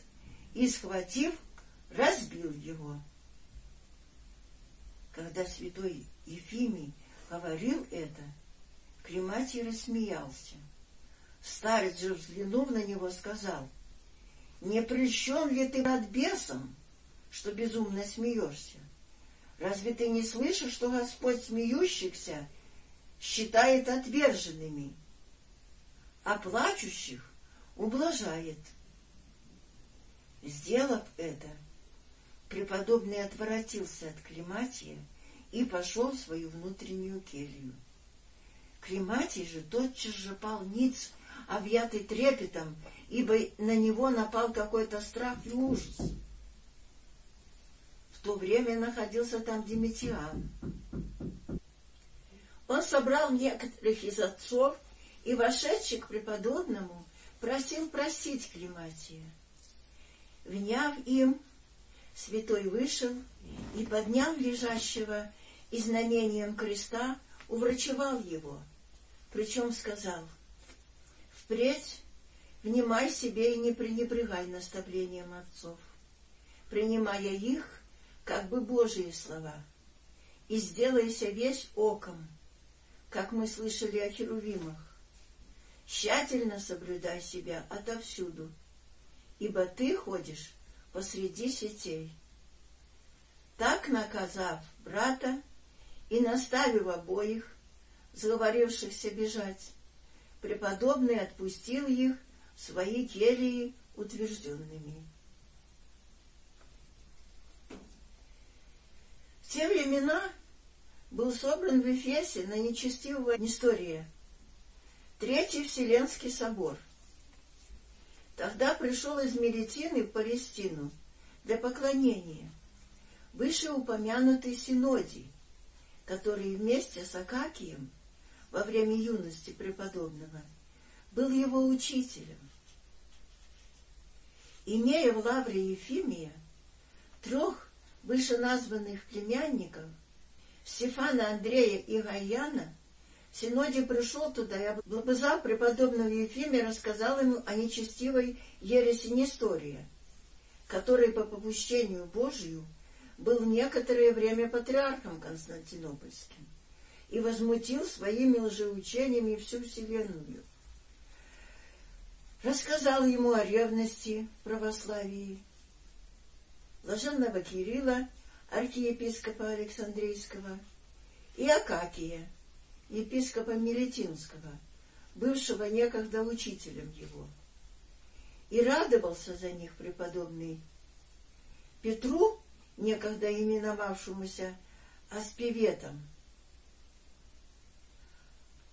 и, схватив, разбил его. Когда святой Ефимий говорил это, Климатий рассмеялся. Старец же, взглянув на него, сказал, «Не прельщен ли ты над бесом, что безумно смеешься? Разве ты не слышишь, что Господь смеющихся считает отверженными, а плачущих ублажает. Сделав это, преподобный отворотился от Климатия и пошел в свою внутреннюю келью. Климатий же тотчас же пал ниц объятый трепетом, ибо на него напал какой-то страх и ужас. В то время находился там Демитиан. Он собрал некоторых из отцов и, вошедший к преподобному, просил простить Климатия. Вняв им, святой вышел и, подняв лежащего и знамением креста, уврачевал его, причем сказал, «Впредь внимай себе и не пренебрегай наставлением отцов, принимая их, как бы Божьи слова, и сделайся весь оком, как мы слышали о херувимах. Тщательно соблюдай себя отовсюду, ибо ты ходишь посреди сетей. Так, наказав брата и наставив обоих, заговорившихся бежать, преподобный отпустил их в свои келии утвержденными. В те времена был собран в Эфесе на нечестивого Нестория Третий Вселенский собор. Тогда пришел из Мелитины в Палестину для поклонения вышеупомянутый Синодий, который вместе с Акакием во время юности преподобного был его учителем. Имея в лавре Ефимия трех вышеназванных племянников, Стефана, Андрея и Гаяна, Синоде пришел туда и, облобызав преподобного Ефимия, рассказал ему о нечестивой ереси Нестория, который по попущению Божию был некоторое время патриархом Константинопольским и возмутил своими лжеучениями всю вселенную. Рассказал ему о ревности православии. Блаженного Кирилла, архиепископа Александрийского, и Акакия, епископа Мелетинского, бывшего некогда учителем его. И радовался за них преподобный Петру, некогда именовавшемуся Аспеветом,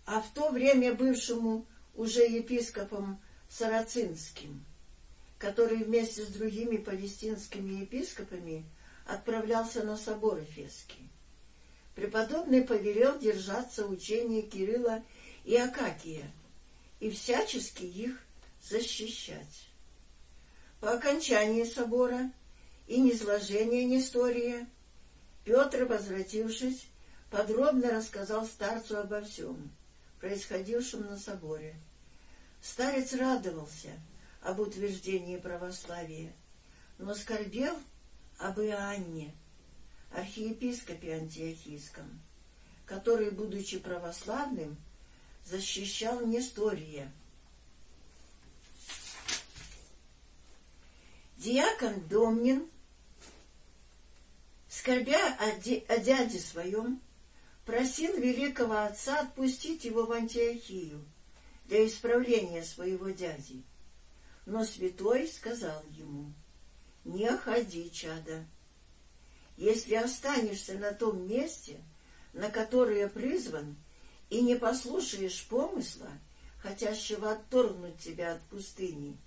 а в то время бывшему уже епископом Сарацинским, который вместе с другими палестинскими епископами отправлялся на собор Эфесский. Преподобный повелел держаться учения Кирилла и Акакия и всячески их защищать. По окончании собора и низложения Нестория Петр, возвратившись, подробно рассказал старцу обо всем, происходившем на соборе. Старец радовался об утверждении православия, но скорбел об Иоанне, архиепископе Антиохийском, который, будучи православным, защищал Нестория. Диакон Домнин, скорбя о, дяде своем, просил великого отца отпустить его в Антиохию для исправления своего дяди. Но святой сказал ему, «Не ходи, чада, если останешься на том месте, на которое призван, и не послушаешь помысла, хотящего отторгнуть тебя от пустыни,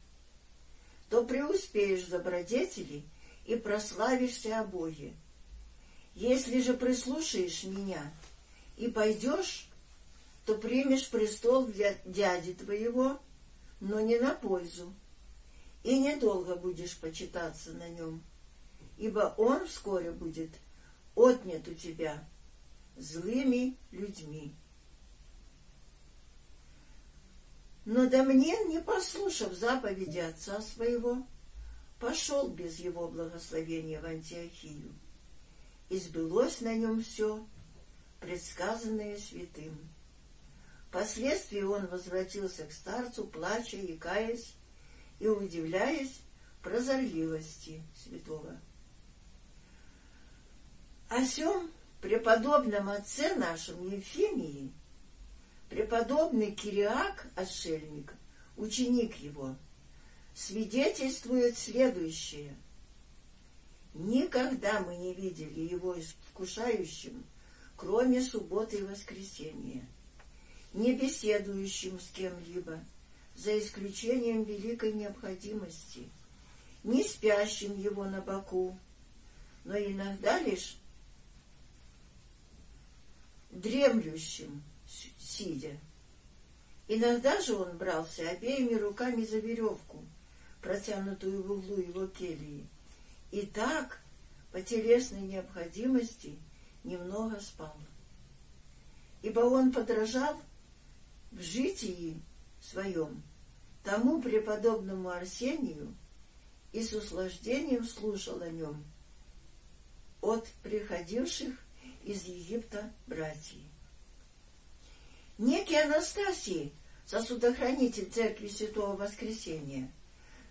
то преуспеешь в добродетели и прославишься о Боге. Если же прислушаешь меня и пойдешь, то примешь престол для дяди твоего, но не на пользу, и недолго будешь почитаться на нем ибо он вскоре будет отнят у тебя злыми людьми. Но Дамнен, не послушав заповеди отца своего, пошел без его благословения в Антиохию, и сбылось на нем все, предсказанное святым. Впоследствии он возвратился к старцу, плача и каясь, и удивляясь прозорливости святого. О сем преподобном отце нашем Ефимии преподобный Кириак, отшельник, ученик его, свидетельствует следующее. Никогда мы не видели его искушающим, кроме субботы и воскресенья, не беседующим с кем-либо, за исключением великой необходимости, не спящим его на боку, но иногда лишь дремлющим, сидя. Иногда же он брался обеими руками за веревку, протянутую в углу его кельи, и так, по телесной необходимости, немного спал. Ибо он подражал в житии своем тому преподобному Арсению и с услаждением слушал о нем от приходивших из Египта братьев. Некий Анастасий, сосудохранитель церкви Святого Воскресения,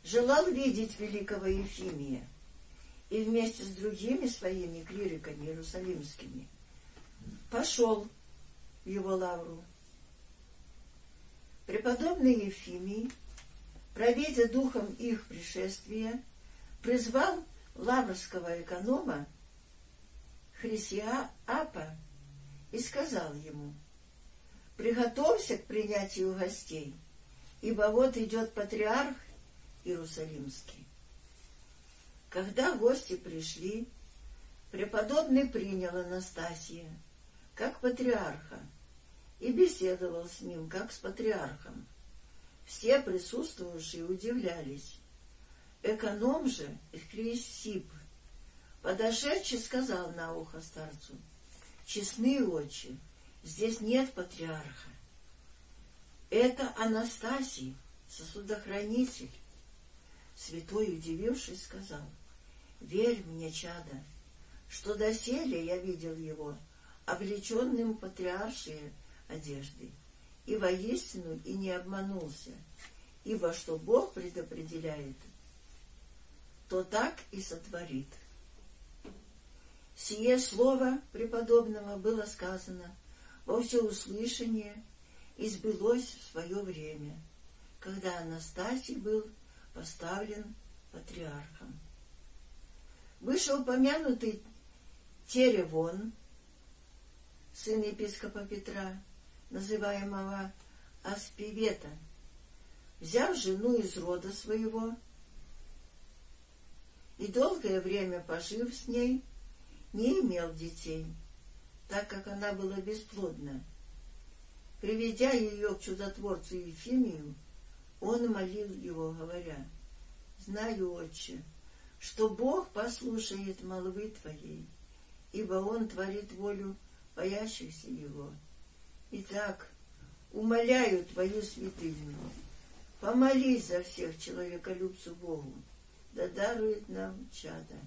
желал видеть великого Ефимия и вместе с другими своими клириками иерусалимскими пошел в его лавру. Преподобный Ефимий, проведя духом их пришествия, призвал лаврского эконома Хрисия Апа и сказал ему, «Приготовься к принятию гостей, ибо вот идет патриарх Иерусалимский». Когда гости пришли, преподобный принял Анастасия как патриарха и беседовал с ним, как с патриархом. Все присутствующие удивлялись. Эконом же, Хрисип, подошедший, сказал на ухо старцу, «Честные очи, здесь нет патриарха. Это Анастасий, сосудохранитель». Святой, удивившись, сказал, «Верь мне, чадо, что доселе я видел его, облеченным патриаршие одежды, и воистину и не обманулся, ибо что Бог предопределяет, то так и сотворит. Сие слово преподобного было сказано во всеуслышание и сбылось в свое время, когда Анастасий был поставлен патриархом. Вышеупомянутый Теревон, сын епископа Петра, называемого Аспивета, взяв жену из рода своего и долгое время пожив с ней, не имел детей, так как она была бесплодна. Приведя ее к чудотворцу Ефимию, он молил его, говоря, «Знаю, отче, что Бог послушает молвы твоей, ибо Он творит волю боящихся Его. Итак, умоляю Твою святыню, помолись за всех человеколюбцу Богу, да дарует нам чада.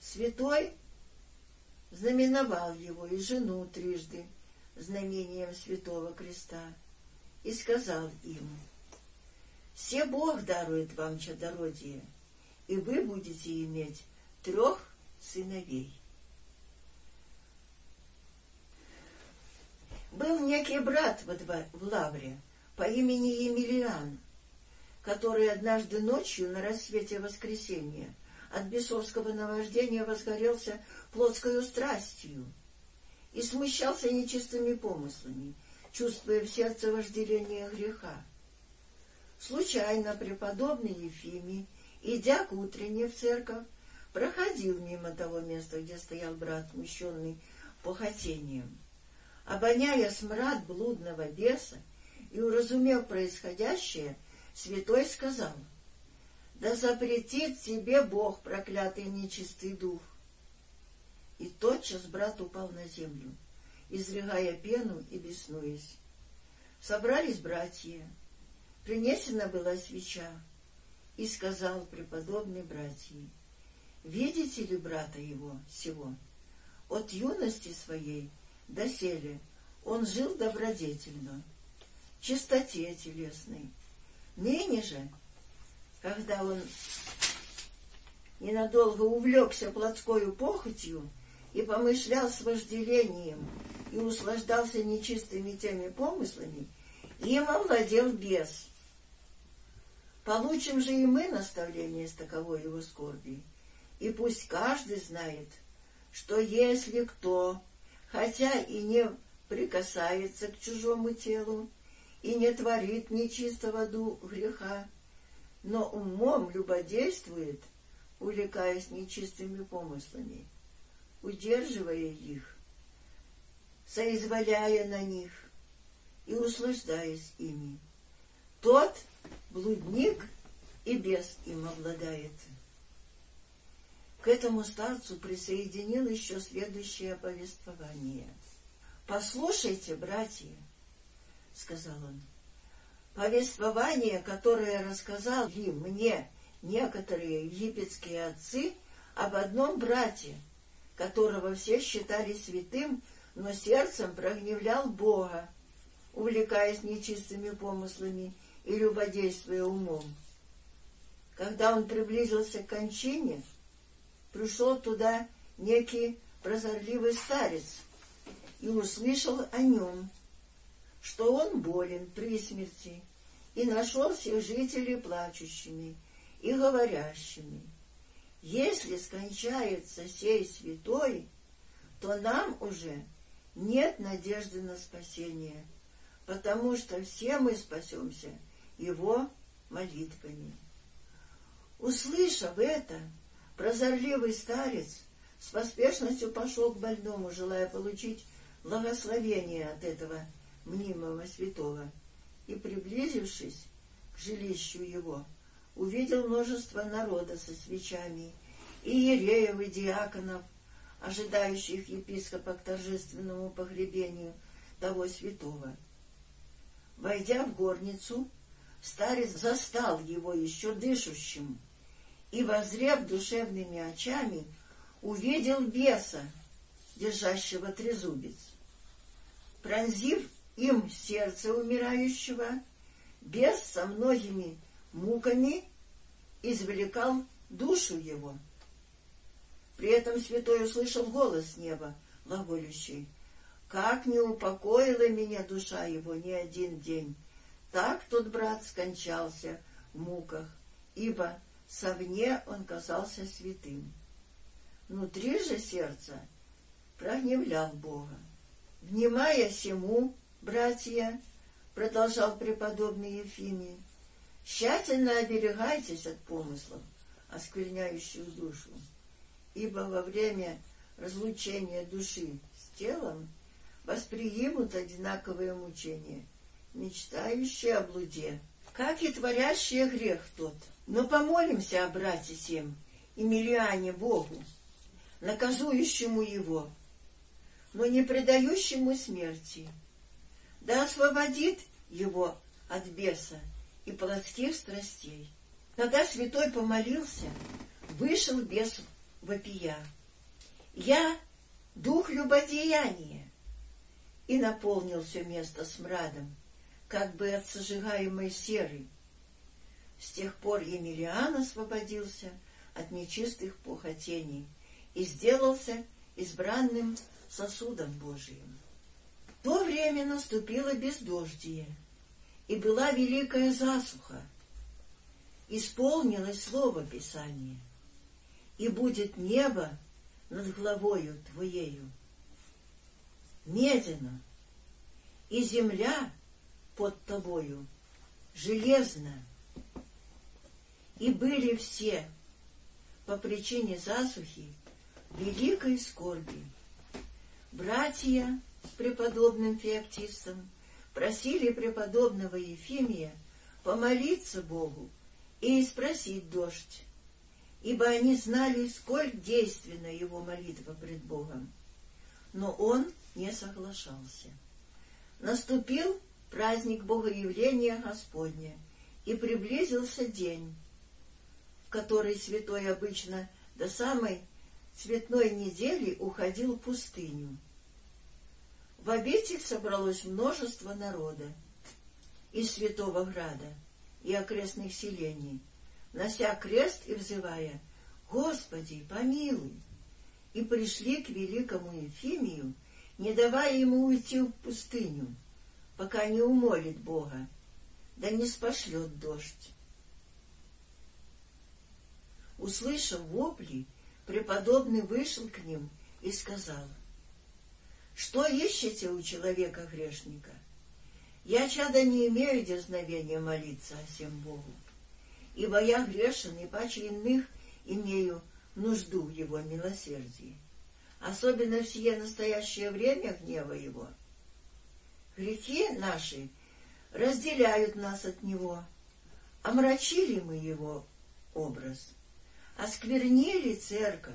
Святой знаменовал его и жену трижды знамением Святого Креста и сказал им, «Все Бог дарует вам чадородие, и вы будете иметь трех сыновей». Был некий брат в Лавре по имени Емельян, который однажды ночью на рассвете воскресенья от бесовского наваждения возгорелся плотскою страстью и смущался нечистыми помыслами, чувствуя в сердце вожделение греха. Случайно преподобный Ефимий, идя к утренне в церковь, проходил мимо того места, где стоял брат, смущенный похотением. Обоняя смрад блудного беса и уразумев происходящее, святой сказал, «Да запретит тебе Бог, проклятый нечистый дух!» И тотчас брат упал на землю, изрыгая пену и беснуясь. Собрались братья, принесена была свеча, и сказал преподобный братья, «Видите ли брата его сего? От юности своей доселе он жил добродетельно, чистоте телесной. Ныне же, когда он ненадолго увлекся плотскою похотью и помышлял с вожделением и услаждался нечистыми теми помыслами, им овладел бес. Получим же и мы наставление с таковой его скорби, и пусть каждый знает, что если кто хотя и не прикасается к чужому телу и не творит нечистого ду греха, но умом любодействует, увлекаясь нечистыми помыслами, удерживая их, соизволяя на них и услаждаясь ими. Тот блудник и бес им обладает. К этому старцу присоединил еще следующее повествование. «Послушайте, братья, — сказал он, — повествование, которое рассказали мне некоторые египетские отцы об одном брате, которого все считали святым, но сердцем прогневлял Бога, увлекаясь нечистыми помыслами и любодействуя умом. Когда он приблизился к кончине, пришел туда некий прозорливый старец и услышал о нем, что он болен при смерти, и нашел всех жителей плачущими и говорящими, «Если скончается сей святой, то нам уже нет надежды на спасение, потому что все мы спасемся его молитвами». Услышав это, прозорливый старец с поспешностью пошел к больному, желая получить благословение от этого мнимого святого, и, приблизившись к жилищу его, увидел множество народа со свечами, и ереев, и диаконов, ожидающих епископа к торжественному погребению того святого. Войдя в горницу, старец застал его еще дышущим, и, возрев душевными очами, увидел беса, держащего трезубец. Пронзив им сердце умирающего, бес со многими муками извлекал душу его. При этом святой услышал голос неба, глаголющий, «Как не упокоила меня душа его ни один день, так тот брат скончался в муках, ибо совне он казался святым. Внутри же сердца прогневлял Бога. Внимая всему, братья, продолжал преподобный Ефимий, тщательно оберегайтесь от помыслов, оскверняющих душу, ибо во время разлучения души с телом восприимут одинаковые мучения, мечтающие о блуде, как и творящие грех тот — но помолимся о брате всем и миллиане Богу, наказующему его, но не предающему смерти, да освободит его от беса и плотских страстей. Когда святой помолился, вышел бес вопия. Я — дух любодеяния, и наполнил все место смрадом, как бы от сожигаемой серы, с тех пор Емельян освободился от нечистых похотений и сделался избранным сосудом Божиим. В то время наступило бездождие, и была великая засуха. Исполнилось слово Писания, и будет небо над главою твоею. Медленно, и земля под тобою железная, и были все по причине засухи великой скорби. Братья преподобным Феоктистом просили преподобного Ефимия помолиться Богу и спросить дождь, ибо они знали, сколь действенна его молитва пред Богом. Но он не соглашался. Наступил праздник Богоявления Господня, и приблизился день, который святой обычно до самой цветной недели уходил в пустыню. В обитель собралось множество народа из Святого Града и окрестных селений, нося крест и взывая «Господи, помилуй!» и пришли к великому Ефимию, не давая ему уйти в пустыню, пока не умолит Бога, да не спошлет дождь. Услышав вопли, преподобный вышел к ним и сказал, «Что ищете у человека грешника? Я, чада, не имею дерзновения молиться о всем Богу, ибо я грешен и паче иных имею нужду в его милосердии, особенно в сие настоящее время гнева его. Грехи наши разделяют нас от него, омрачили мы его образ, осквернили церковь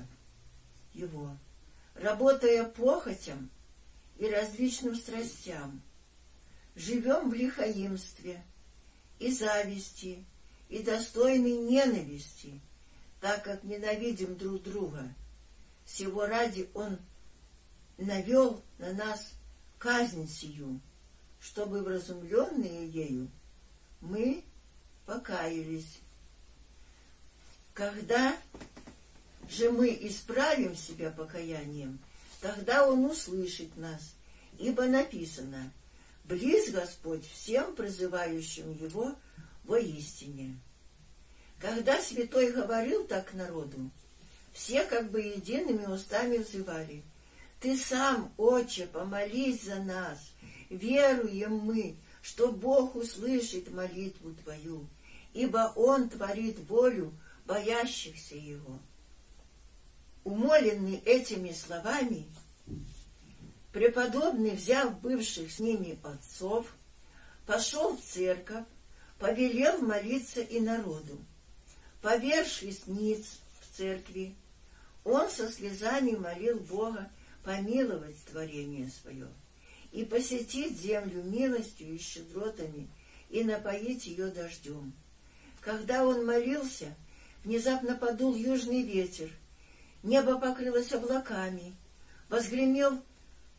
его, работая похотям и различным страстям, живем в лихаимстве и зависти, и достойной ненависти, так как ненавидим друг друга. Всего ради Он навел на нас казнь сию, чтобы вразумленные ею мы покаялись. Когда же мы исправим себя покаянием, тогда Он услышит нас, ибо написано «Близ Господь всем призывающим Его воистине». Когда святой говорил так народу, все как бы едиными устами взывали «Ты сам, Отче, помолись за нас, веруем мы, что Бог услышит молитву Твою, ибо Он творит волю боящихся Его». Умоленный этими словами, преподобный, взяв бывших с ними отцов, пошел в церковь, повелел молиться и народу. Повершись ниц в церкви, он со слезами молил Бога помиловать творение свое и посетить землю милостью и щедротами и напоить ее дождем. Когда он молился, внезапно подул южный ветер — Небо покрылось облаками, возгремел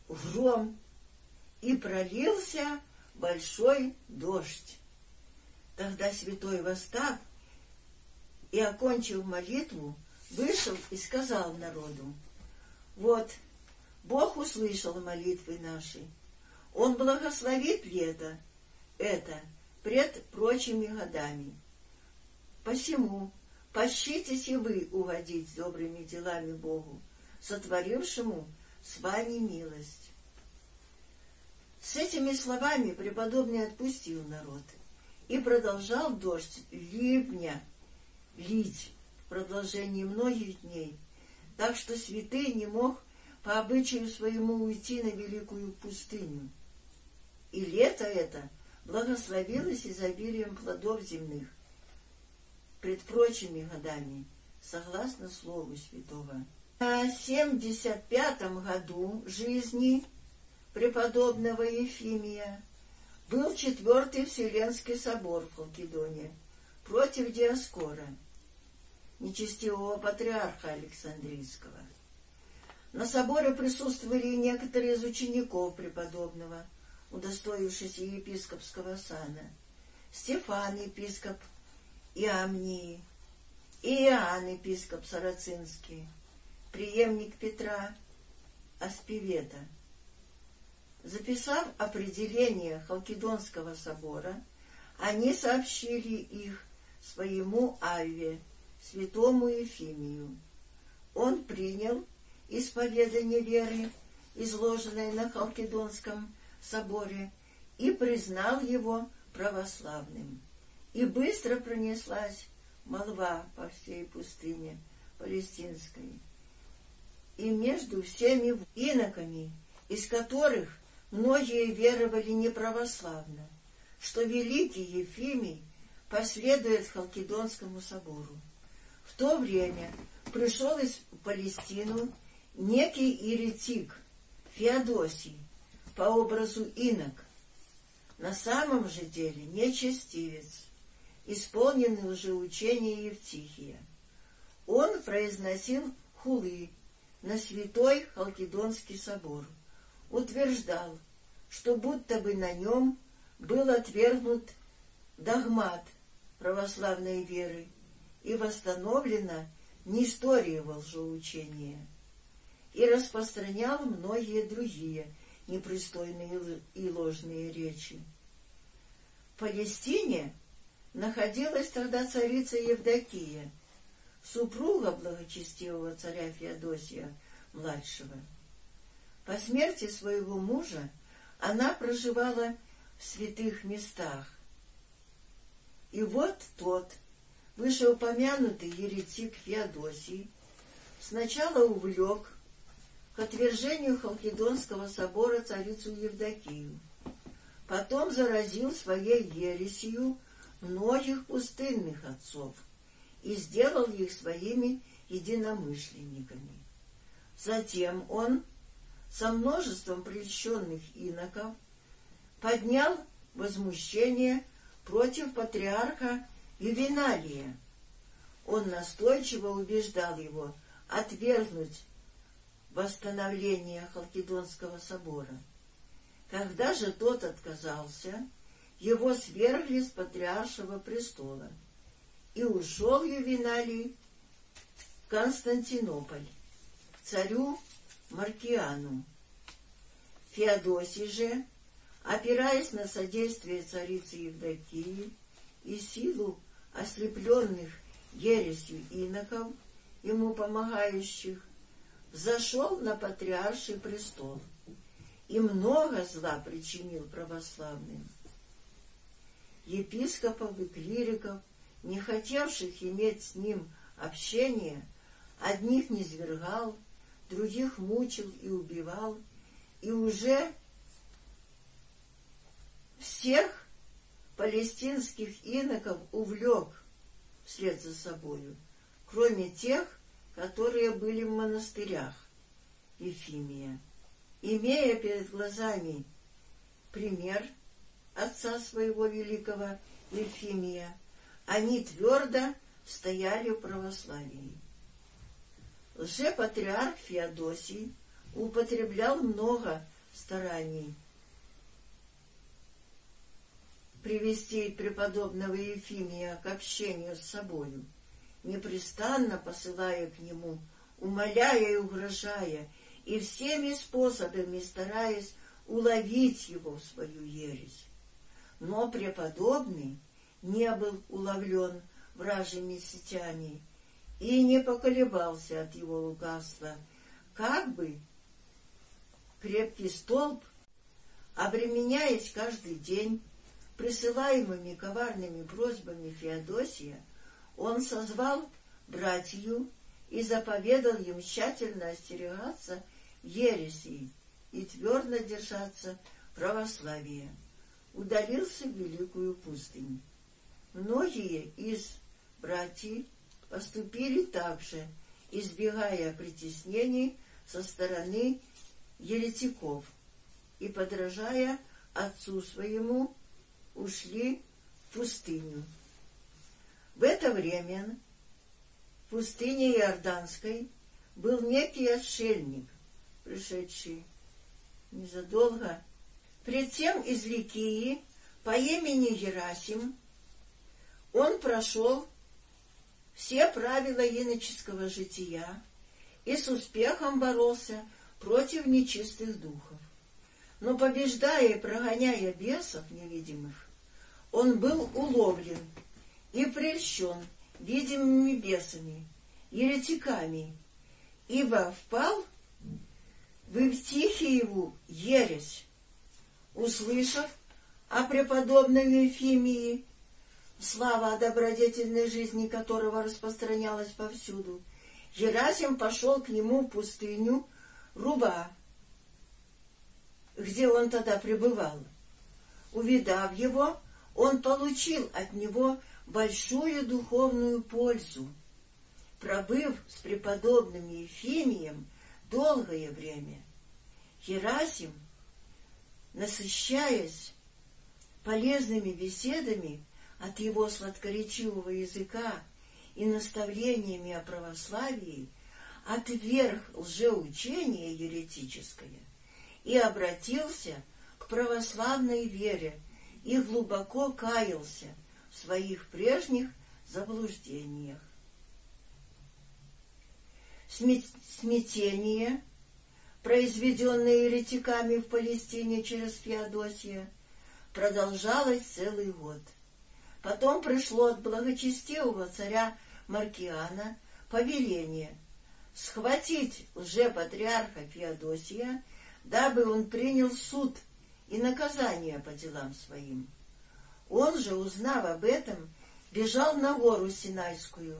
гром, и пролился большой дождь. Тогда святой восстав и, окончив молитву, вышел и сказал народу, «Вот, Бог услышал молитвы наши, Он благословит лето, это пред прочими годами. Посему Пощитесь и вы угодить добрыми делами Богу, сотворившему с вами милость. С этими словами преподобный отпустил народ и продолжал дождь ливня лить в продолжении многих дней, так что святый не мог по обычаю своему уйти на великую пустыню. И лето это благословилось изобилием плодов земных, пред прочими годами, согласно Слову Святого. На семьдесят пятом году жизни преподобного Ефимия был Четвертый Вселенский собор в Халкидоне против Диаскора, нечестивого патриарха Александрийского. На соборе присутствовали и некоторые из учеников преподобного, удостоившись епископского сана. Стефан, епископ Иамнии, и Иоанн, епископ Сарацинский, преемник Петра Аспивета. Записав определение Халкидонского собора, они сообщили их своему Авве, святому Ефимию. Он принял исповедание веры, изложенное на Халкидонском соборе, и признал его православным. И быстро пронеслась молва по всей пустыне палестинской. И между всеми иноками, из которых многие веровали неправославно, что великий Ефимий последует Халкидонскому собору. В то время пришел из Палестину некий еретик Феодосий по образу инок, на самом же деле нечестивец, исполненный лжеучения Евтихия. Он произносил хулы на святой Халкидонский собор, утверждал, что будто бы на нем был отвергнут догмат православной веры и восстановлена неистория лжеучения, и распространял многие другие непристойные и ложные речи. В Палестине находилась тогда царица Евдокия, супруга благочестивого царя Феодосия младшего. По смерти своего мужа она проживала в святых местах. И вот тот, вышеупомянутый еретик Феодосий, сначала увлек к отвержению Халкидонского собора царицу Евдокию, потом заразил своей ересью многих пустынных отцов и сделал их своими единомышленниками. Затем он со множеством прельщенных иноков поднял возмущение против патриарха Ювеналия. Он настойчиво убеждал его отвергнуть восстановление Халкидонского собора. Когда же тот отказался, его свергли с патриаршего престола, и ушел Ювеналий в Константинополь, царю Маркиану. Феодосий же, опираясь на содействие царицы Евдокии и силу ослепленных ересью иноков, ему помогающих, зашел на патриарший престол и много зла причинил православным. Епископов и клириков, не хотевших иметь с ним общения, одних низвергал, других мучил и убивал, и уже всех палестинских иноков увлек вслед за собою, кроме тех, которые были в монастырях Ефимия, имея перед глазами пример отца своего великого Ефимия, они твердо стояли в православии. Лже-патриарх Феодосий употреблял много стараний привести преподобного Ефимия к общению с собою, непрестанно посылая к нему, умоляя и угрожая, и всеми способами стараясь уловить его в свою ересь. Но преподобный не был уловлен вражьими сетями и не поколебался от его лукавства, как бы крепкий столб, обременяясь каждый день присылаемыми коварными просьбами Феодосия, он созвал братью и заповедал им тщательно остерегаться ересей и твердо держаться православия. Удалился в великую пустыню. Многие из братьев поступили так же, избегая притеснений со стороны еретиков и, подражая отцу своему, ушли в пустыню. В это время в пустыне Иорданской был некий отшельник, пришедший незадолго, пред тем из Ликии по имени Герасим, он прошел все правила иноческого жития и с успехом боролся против нечистых духов. Но побеждая и прогоняя бесов невидимых, он был уловлен и прельщен видимыми бесами, еретиками, ибо впал в Евтихиеву ересь, услышав о преподобной Ефимии, слава о добродетельной жизни которого распространялась повсюду, Герасим пошел к нему в пустыню Руба, где он тогда пребывал. Увидав его, он получил от него большую духовную пользу. Пробыв с преподобным Ефимием долгое время, Герасим, насыщаясь полезными беседами от его сладкоречивого языка и наставлениями о православии, отверг лжеучение еретическое и обратился к православной вере и глубоко каялся в своих прежних заблуждениях. Смятение, произведенное еретиками в Палестине через Феодосия, продолжалось целый год. Потом пришло от благочестивого царя Маркиана повеление схватить лжепатриарха Феодосия, дабы он принял суд и наказание по делам своим. Он же, узнав об этом, бежал на гору Синайскую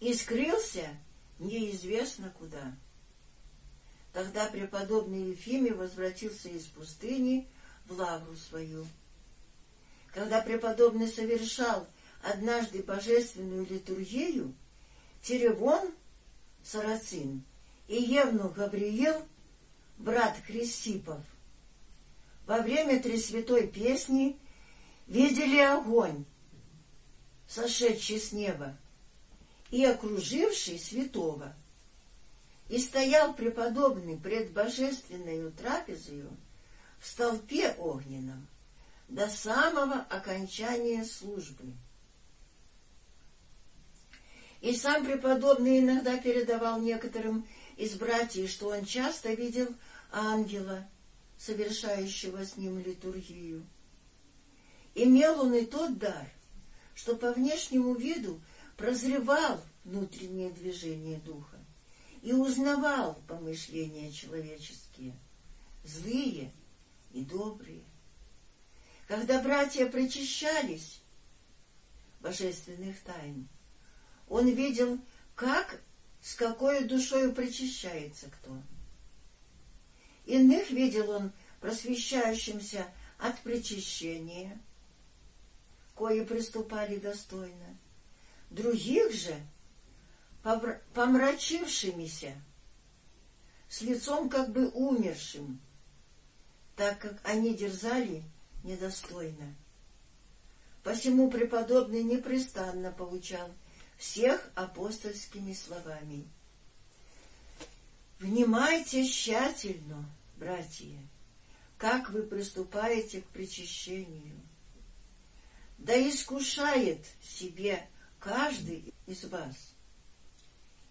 и скрылся неизвестно куда. Тогда преподобный Ефимий возвратился из пустыни в лавру свою. Когда преподобный совершал однажды божественную литургию, Теревон, Сарацин, и Евнух Гавриил, брат Хрисипов, во время Тресвятой песни видели огонь, сошедший с неба и окруживший святого. И стоял преподобный пред божественной трапезою в столпе огненном до самого окончания службы. И сам преподобный иногда передавал некоторым из братьев, что он часто видел ангела, совершающего с ним литургию. Имел он и тот дар, что по внешнему виду прозревал внутреннее движение духа и узнавал помышления человеческие, злые и добрые. Когда братья причащались божественных тайн, он видел, как, с какой душою причащается кто. Иных видел он просвещающимся от причащения, кои приступали достойно, других же помрачившимися, с лицом как бы умершим, так как они дерзали недостойно. Посему преподобный непрестанно получал всех апостольскими словами. Внимайте тщательно, братья, как вы приступаете к причащению. Да искушает себе каждый из вас.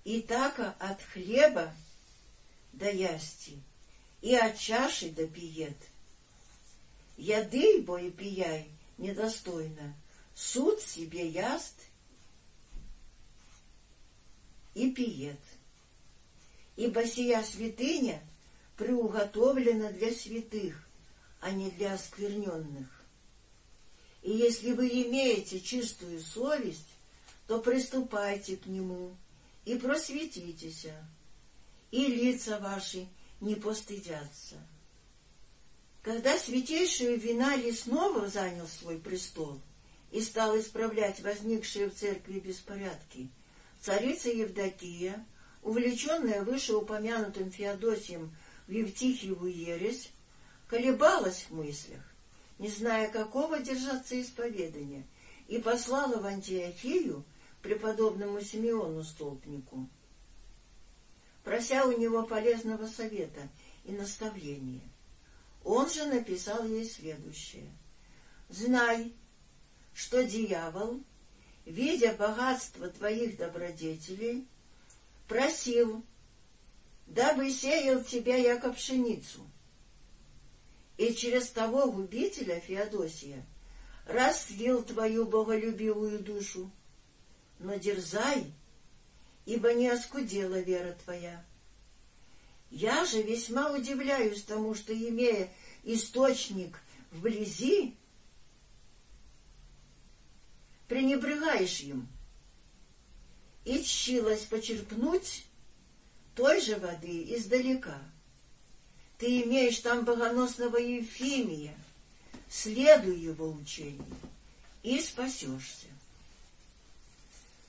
И так от хлеба да ясти, и от чаши да пиет. Яды, бо и пияй, недостойно, суд себе яст и пиет. Ибо сия святыня приуготовлена для святых, а не для оскверненных. И если вы имеете чистую совесть, то приступайте к нему и просветитесь, и лица ваши не постыдятся. Когда святейший Виналий снова занял свой престол и стал исправлять возникшие в церкви беспорядки, царица Евдокия, увлеченная вышеупомянутым Феодосием в Евтихиеву ересь, колебалась в мыслях, не зная, какого держаться исповедания, и послала в Антиохию преподобному Симеону Столпнику, прося у него полезного совета и наставления. Он же написал ей следующее. «Знай, что дьявол, видя богатство твоих добродетелей, просил, дабы сеял тебя, яко пшеницу. И через того губителя Феодосия растлил твою боголюбивую душу, но дерзай, ибо не оскудела вера твоя. Я же весьма удивляюсь тому, что, имея источник вблизи, пренебрегаешь им и тщилась почерпнуть той же воды издалека. Ты имеешь там богоносного Ефимия, следуй его учению, и спасешься.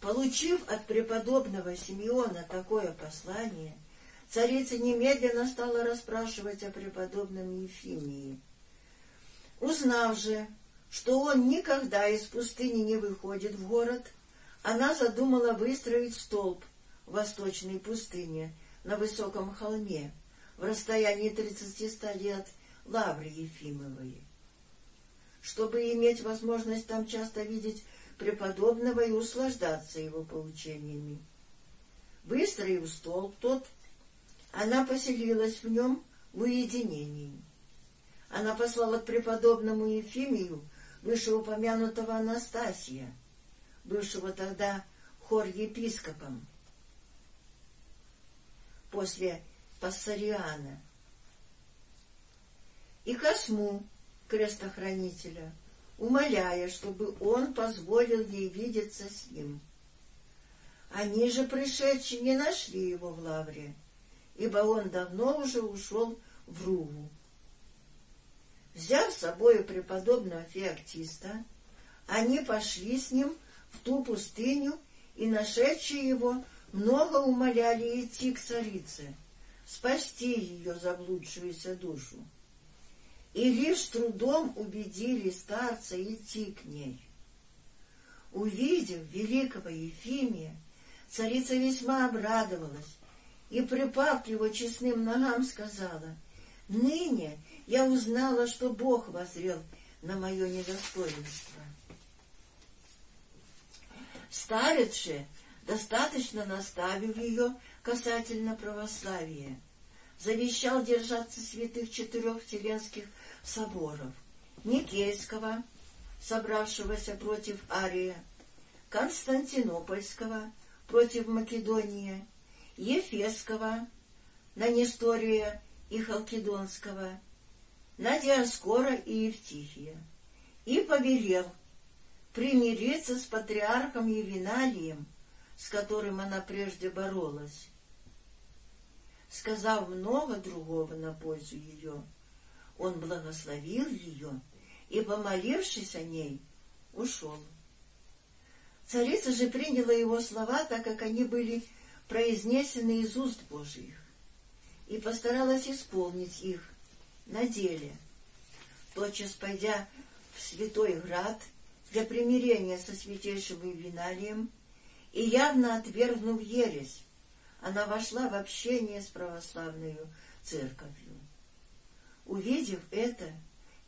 Получив от преподобного Симеона такое послание, царица немедленно стала расспрашивать о преподобном Ефимии. Узнав же, что он никогда из пустыни не выходит в город, она задумала выстроить столб в восточной пустыне на высоком холме в расстоянии тридцати ста лет Лавры Ефимовой. Чтобы иметь возможность там часто видеть преподобного и услаждаться его поучениями. Выстроив стол тот, она поселилась в нем в уединении. Она послала к преподобному Ефимию вышеупомянутого Анастасия, бывшего тогда хор-епископом, после Пассариана, и Косму, крестохранителя, умоляя, чтобы он позволил ей видеться с ним. Они же, пришедшие, не нашли его в лавре, ибо он давно уже ушел в Руву. Взяв с собой преподобного Феоктиста, они пошли с ним в ту пустыню, и, нашедшие его, много умоляли идти к царице, спасти ее заблудшуюся душу. И лишь трудом убедили старца идти к ней. Увидев великого Ефимия, царица весьма обрадовалась и, припав к его честным ногам, сказала, «Ныне я узнала, что Бог возрел на мое недостоинство». Старец же, достаточно наставив ее касательно православия, завещал держаться святых четырех вселенских соборов — Никейского, собравшегося против Ария, Константинопольского против Македонии, Ефесского на Нестория и Халкидонского, на Диаскора и Евтихия, и повелел примириться с патриархом Евиналием, с которым она прежде боролась. Сказав много другого на пользу ее, он благословил ее и, помолившись о ней, ушел. Царица же приняла его слова, так как они были произнесены из уст Божьих, и постаралась исполнить их на деле. Тотчас пойдя в святой град для примирения со святейшим Виналием и явно отвергнув ересь, она вошла в общение с православной церковью. Увидев это,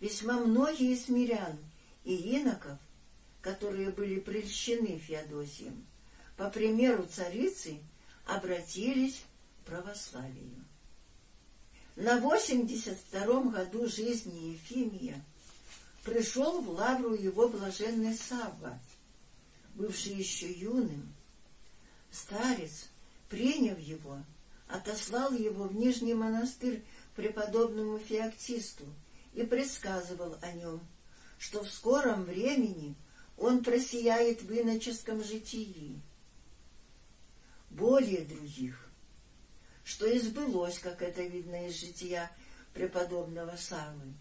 весьма многие смирян и иноков, которые были прельщены Феодосием, по примеру царицы, обратились к православию. На восемьдесят втором году жизни Ефимия пришел в лавру его блаженный Савва, бывший еще юным. Старец, приняв его, отослал его в Нижний монастырь преподобному Феоктисту и предсказывал о нем, что в скором времени он просияет в иноческом житии. Более других, что и сбылось, как это видно из жития преподобного Савы.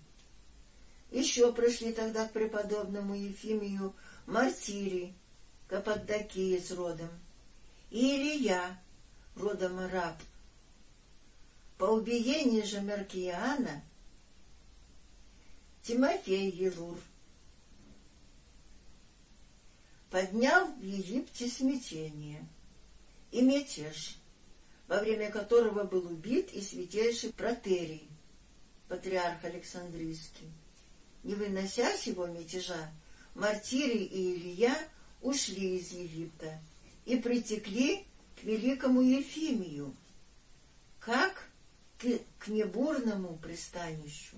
Еще пришли тогда к преподобному Ефимию Мартирий, Каппадокиец родом, и Илья, родом араб, по убиении же Меркиана Тимофей Елур поднял в Египте смятение и мятеж, во время которого был убит и святейший протерий, патриарх Александрийский. Не вынося сего мятежа, Мартирий и Илья ушли из Египта и притекли к великому Ефимию. Как? к, небурному пристанищу.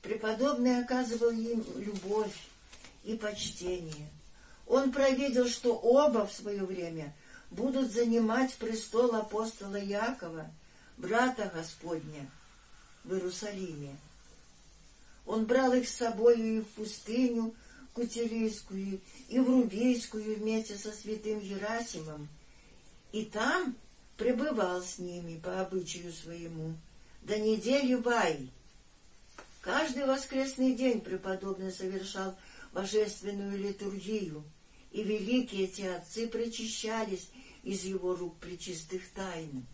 Преподобный оказывал им любовь и почтение. Он провидел, что оба в свое время будут занимать престол апостола Якова, брата Господня, в Иерусалиме. Он брал их с собою и в пустыню Кутилийскую, и в Рубейскую вместе со святым Герасимом, и там пребывал с ними по обычаю своему до недели бай. Каждый воскресный день преподобный совершал божественную литургию, и великие эти отцы причащались из его рук причистых тайн.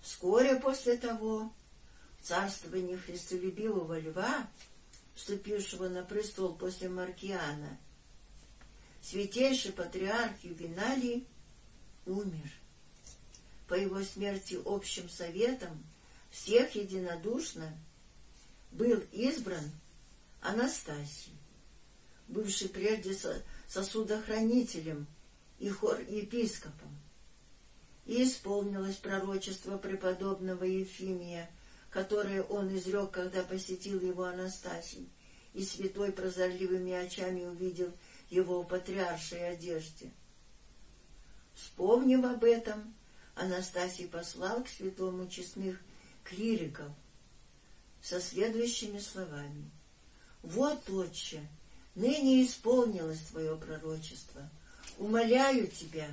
Вскоре после того, в царствовании христолюбивого льва, вступившего на престол после Маркиана, святейший патриарх Ювеналий умер. По его смерти общим советом всех единодушно был избран Анастасий, бывший прежде сосудохранителем и хор-епископом. И исполнилось пророчество преподобного Ефимия, которое он изрек, когда посетил его Анастасий, и святой прозорливыми очами увидел его в патриаршей одежде. Вспомнив об этом, Анастасий послал к святому честных клириков со следующими словами. «Вот, Отче, ныне исполнилось твое пророчество. Умоляю тебя,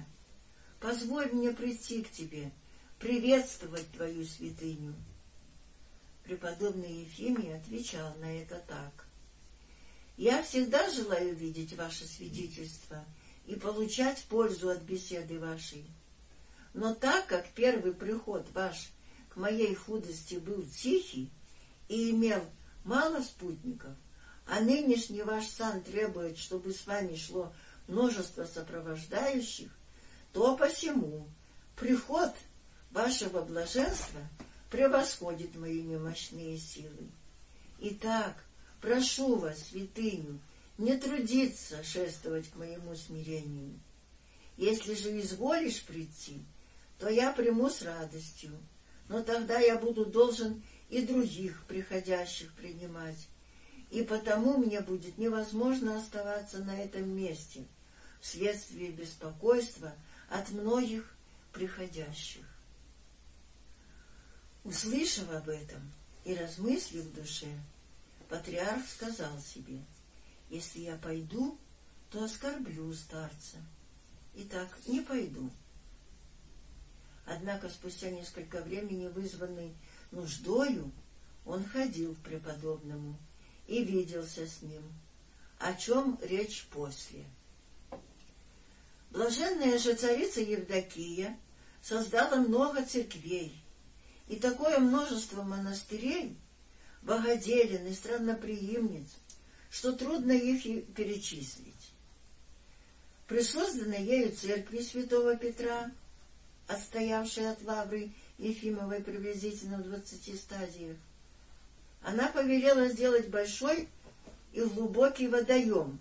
позволь мне прийти к тебе, приветствовать твою святыню». Преподобный Ефимий отвечал на это так. «Я всегда желаю видеть ваше свидетельство и получать пользу от беседы вашей. Но так как первый приход ваш к моей худости был тихий и имел мало спутников, а нынешний ваш сан требует, чтобы с вами шло множество сопровождающих, то посему приход вашего блаженства превосходит мои немощные силы. Итак, прошу вас, святыню, не трудиться шествовать к моему смирению. Если же изволишь прийти, то я приму с радостью, но тогда я буду должен и других приходящих принимать, и потому мне будет невозможно оставаться на этом месте вследствие беспокойства от многих приходящих. Услышав об этом и размыслив в душе, патриарх сказал себе, если я пойду, то оскорблю старца. Итак, не пойду. Однако спустя несколько времени, вызванный нуждою, он ходил к преподобному и виделся с ним, о чем речь после. Блаженная же царица Евдокия создала много церквей, и такое множество монастырей, богоделен и странноприимниц, что трудно их и перечислить. При созданной ею церкви святого Петра, отстоявшей от лавры Ефимовой приблизительно в двадцати стадиях, она повелела сделать большой и глубокий водоем.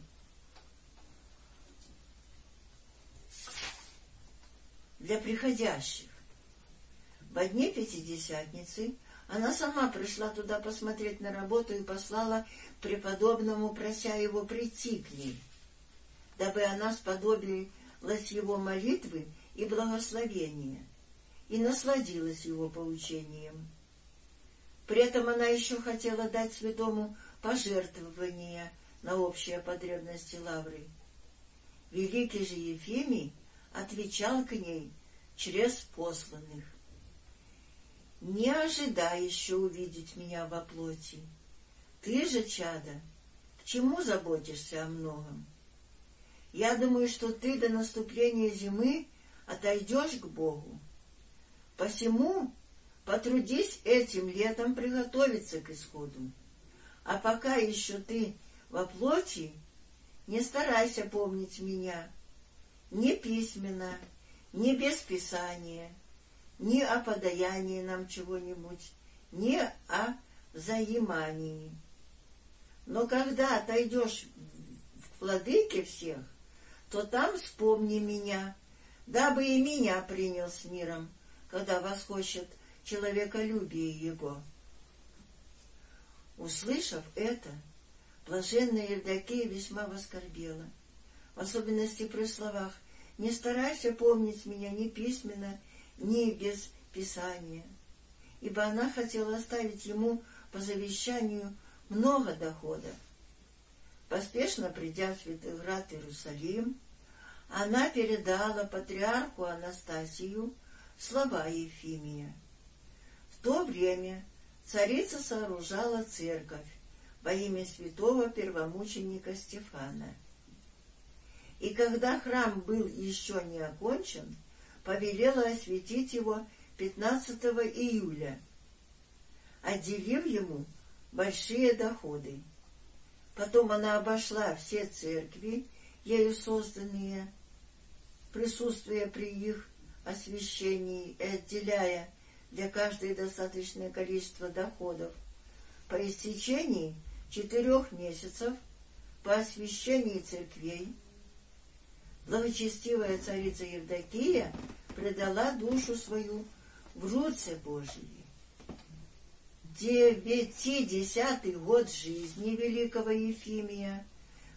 для приходящих. Во дне Пятидесятницы она сама пришла туда посмотреть на работу и послала преподобному, прося его прийти к ней, дабы она сподобилась его молитвы и благословения и насладилась его поучением. При этом она еще хотела дать святому пожертвование на общие потребности лавры. Великий же Ефимий отвечал к ней через посланных. «Не ожидай еще увидеть меня во плоти. Ты же, чада, к чему заботишься о многом? Я думаю, что ты до наступления зимы отойдешь к Богу. Посему Потрудись этим летом приготовиться к исходу. А пока еще ты во плоти, не старайся помнить меня ни письменно, ни без писания, ни о подаянии нам чего-нибудь, ни о взаимании. Но когда отойдешь в владыке всех, то там вспомни меня, дабы и меня принял с миром, когда восхочет человеколюбие его. Услышав это, блаженная Евдокия весьма воскорбела, в особенности при словах «Не старайся помнить меня ни письменно, ни без писания», ибо она хотела оставить ему по завещанию много доходов. Поспешно придя в Святоград Иерусалим, она передала патриарху Анастасию слова Ефимия то время царица сооружала церковь во имя святого первомученика Стефана. И когда храм был еще не окончен, повелела осветить его 15 июля, отделив ему большие доходы. Потом она обошла все церкви, ею созданные, присутствуя при их освящении и отделяя для каждой достаточное количество доходов. По истечении четырех месяцев по освящении церквей благочестивая царица Евдокия предала душу свою в руце Божьей. Девятидесятый год жизни великого Ефимия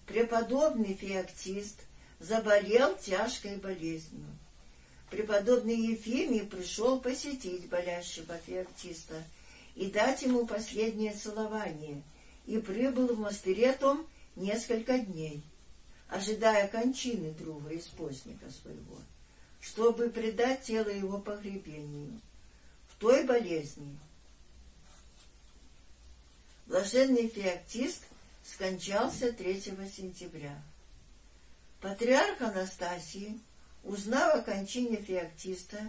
преподобный феоктист заболел тяжкой болезнью преподобный Ефимий пришел посетить болящего феоктиста и дать ему последнее целование, и прибыл в монастыре том несколько дней, ожидая кончины друга и спостника своего, чтобы предать тело его погребению. В той болезни блаженный феоктист скончался 3 сентября. Патриарх Анастасий, узнав о кончине феоктиста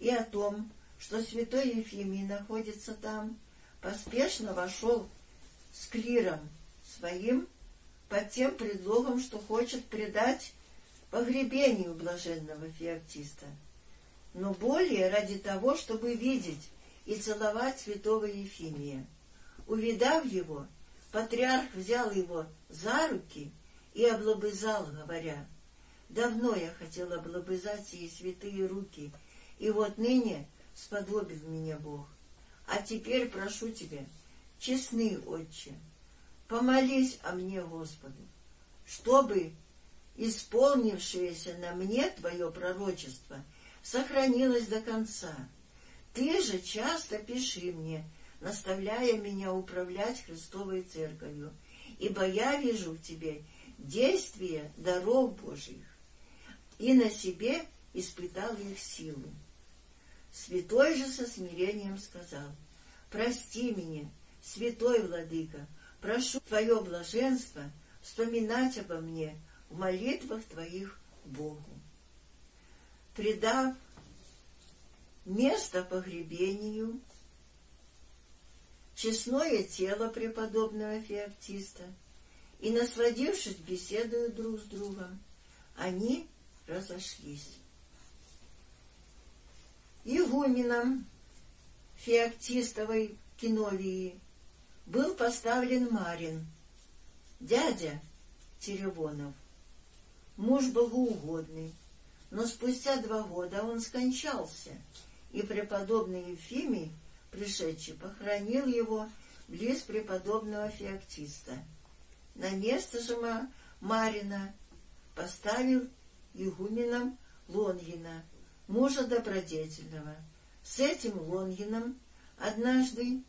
и о том, что святой Ефимий находится там, поспешно вошел с клиром своим под тем предлогом, что хочет предать погребению блаженного феоктиста, но более ради того, чтобы видеть и целовать святого Ефимия. Увидав его, патриарх взял его за руки и облобызал, говоря, «Давно я хотел облобызать сии святые руки, и вот ныне сподобил меня Бог. А теперь прошу тебя, честный отче, помолись о мне Господу, чтобы исполнившееся на мне твое пророчество сохранилось до конца. Ты же часто пиши мне, наставляя меня управлять Христовой Церковью, ибо я вижу в тебе действие даров Божьих, и на себе испытал их силу. Святой же со смирением сказал, «Прости меня, святой владыка, прошу Твое блаженство вспоминать обо мне в молитвах Твоих Богу». Предав место погребению, честное тело преподобного феоктиста, и, насладившись беседою друг с другом, они разошлись игуменом Феоктистовой Киновии был поставлен Марин, дядя Теребонов. Муж богоугодный, но спустя два года он скончался, и преподобный Ефимий, пришедший, похоронил его близ преподобного Феоктиста. На место же Марина поставил игуменом Лонгина, мужа добродетельного. С этим Лонгином однажды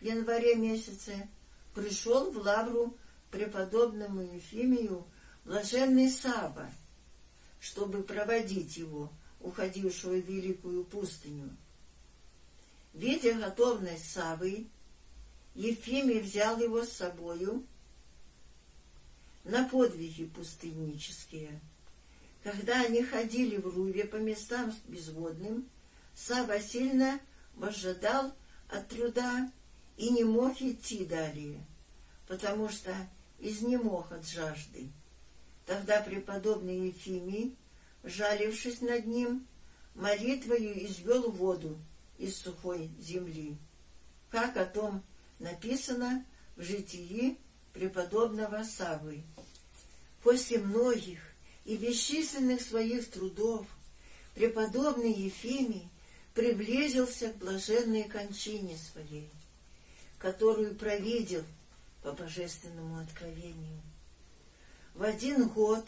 в январе месяце пришел в лавру преподобному Ефимию блаженный Саба, чтобы проводить его, уходившего в великую пустыню. Видя готовность Сабы, Ефимий взял его с собою на подвиги пустыннические — когда они ходили в Руве по местам безводным, Сава сильно возжадал от труда и не мог идти далее, потому что изнемог от жажды. Тогда преподобный Ефимий, жалившись над ним, молитвою извел воду из сухой земли, как о том написано в житии преподобного Савы. После многих и бесчисленных своих трудов преподобный Ефимий приблизился к блаженной кончине своей, которую провидел по божественному откровению. В один год,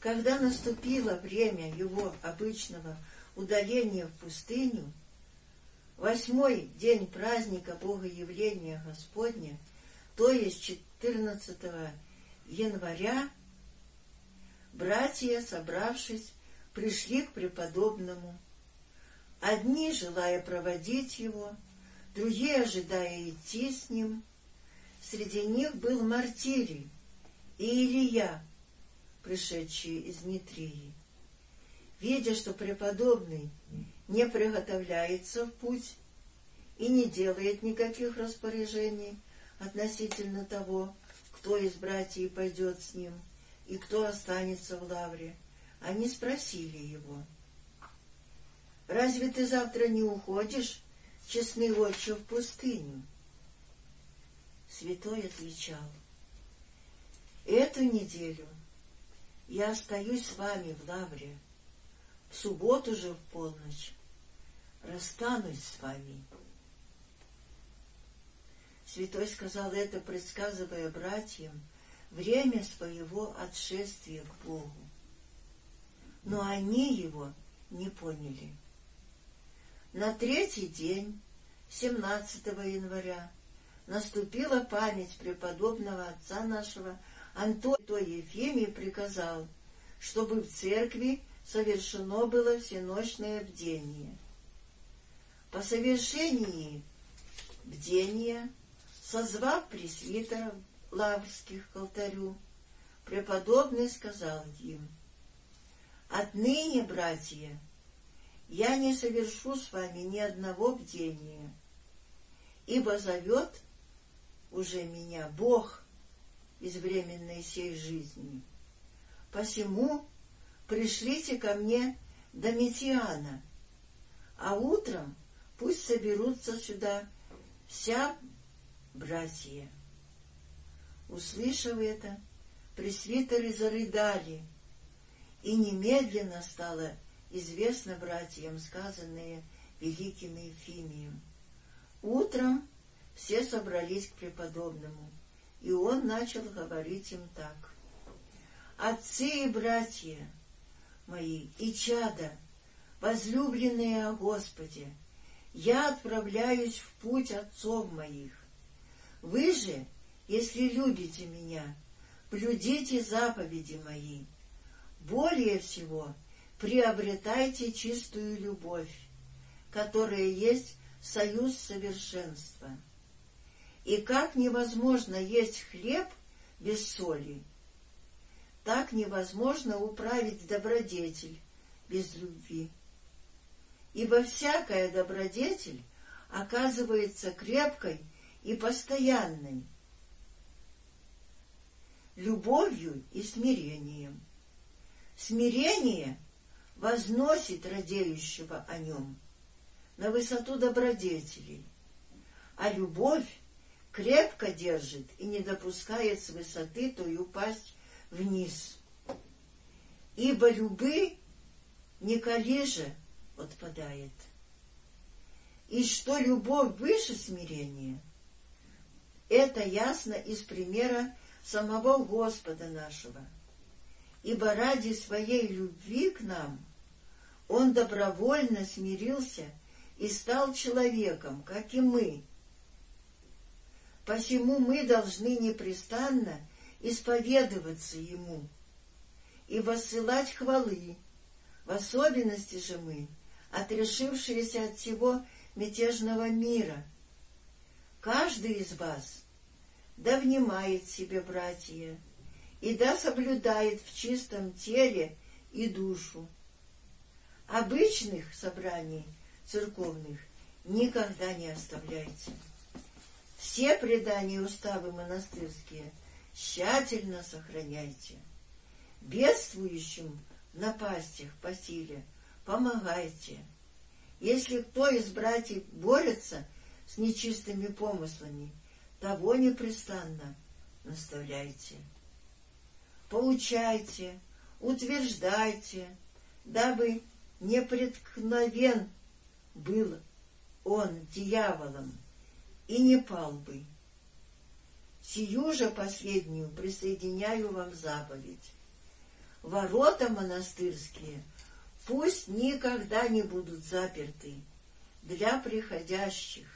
когда наступило время его обычного удаления в пустыню, восьмой день праздника Богоявления Господня, то есть 14 января, братья, собравшись, пришли к преподобному. Одни, желая проводить его, другие, ожидая идти с ним. Среди них был Мартирий и Илья, пришедшие из Нитрии. Видя, что преподобный не приготовляется в путь и не делает никаких распоряжений относительно того, кто из братьев пойдет с ним, — и кто останется в лавре. Они спросили его, «Разве ты завтра не уходишь, честный отче, в пустыню?» Святой отвечал, «Эту неделю я остаюсь с вами в лавре, в субботу же в полночь расстанусь с вами». Святой сказал это, предсказывая братьям, время своего отшествия к Богу. Но они его не поняли. На третий день 17 января наступила память преподобного отца нашего Антония, то Ефимий приказал, чтобы в церкви совершено было всеночное бдение. По совершении бдения, созвав пресвитеров лаврских к алтарю, преподобный сказал им, «Отныне, братья, я не совершу с вами ни одного бдения, ибо зовет уже меня Бог из временной сей жизни. Посему пришлите ко мне Домитиана, а утром пусть соберутся сюда вся братья. Услышав это, пресвитеры зарыдали, и немедленно стало известно братьям, сказанное великим Ефимием. Утром все собрались к преподобному, и он начал говорить им так. «Отцы и братья мои и чада, возлюбленные о Господе, я отправляюсь в путь отцов моих. Вы же, если любите меня, блюдите заповеди мои. Более всего приобретайте чистую любовь, которая есть союз совершенства. И как невозможно есть хлеб без соли, так невозможно управить добродетель без любви. Ибо всякая добродетель оказывается крепкой и постоянной, любовью и смирением. Смирение возносит радеющего о нем на высоту добродетелей, а любовь крепко держит и не допускает с высоты той упасть вниз. Ибо любы не колежа отпадает. И что любовь выше смирения, это ясно из примера самого Господа нашего. Ибо ради своей любви к нам Он добровольно смирился и стал человеком, как и мы, Посему мы должны непрестанно исповедоваться Ему и высылать хвалы, в особенности же мы, отрешившиеся от всего мятежного мира. Каждый из вас да внимает себе, братья, и да соблюдает в чистом теле и душу. Обычных собраний церковных никогда не оставляйте. Все предания и уставы монастырские тщательно сохраняйте. Бедствующим в напастях по силе помогайте. Если кто из братьев борется с нечистыми помыслами, того непрестанно наставляйте. Поучайте, утверждайте, дабы непреткновен был он дьяволом и не пал бы. Сию же последнюю присоединяю вам заповедь. Ворота монастырские пусть никогда не будут заперты для приходящих,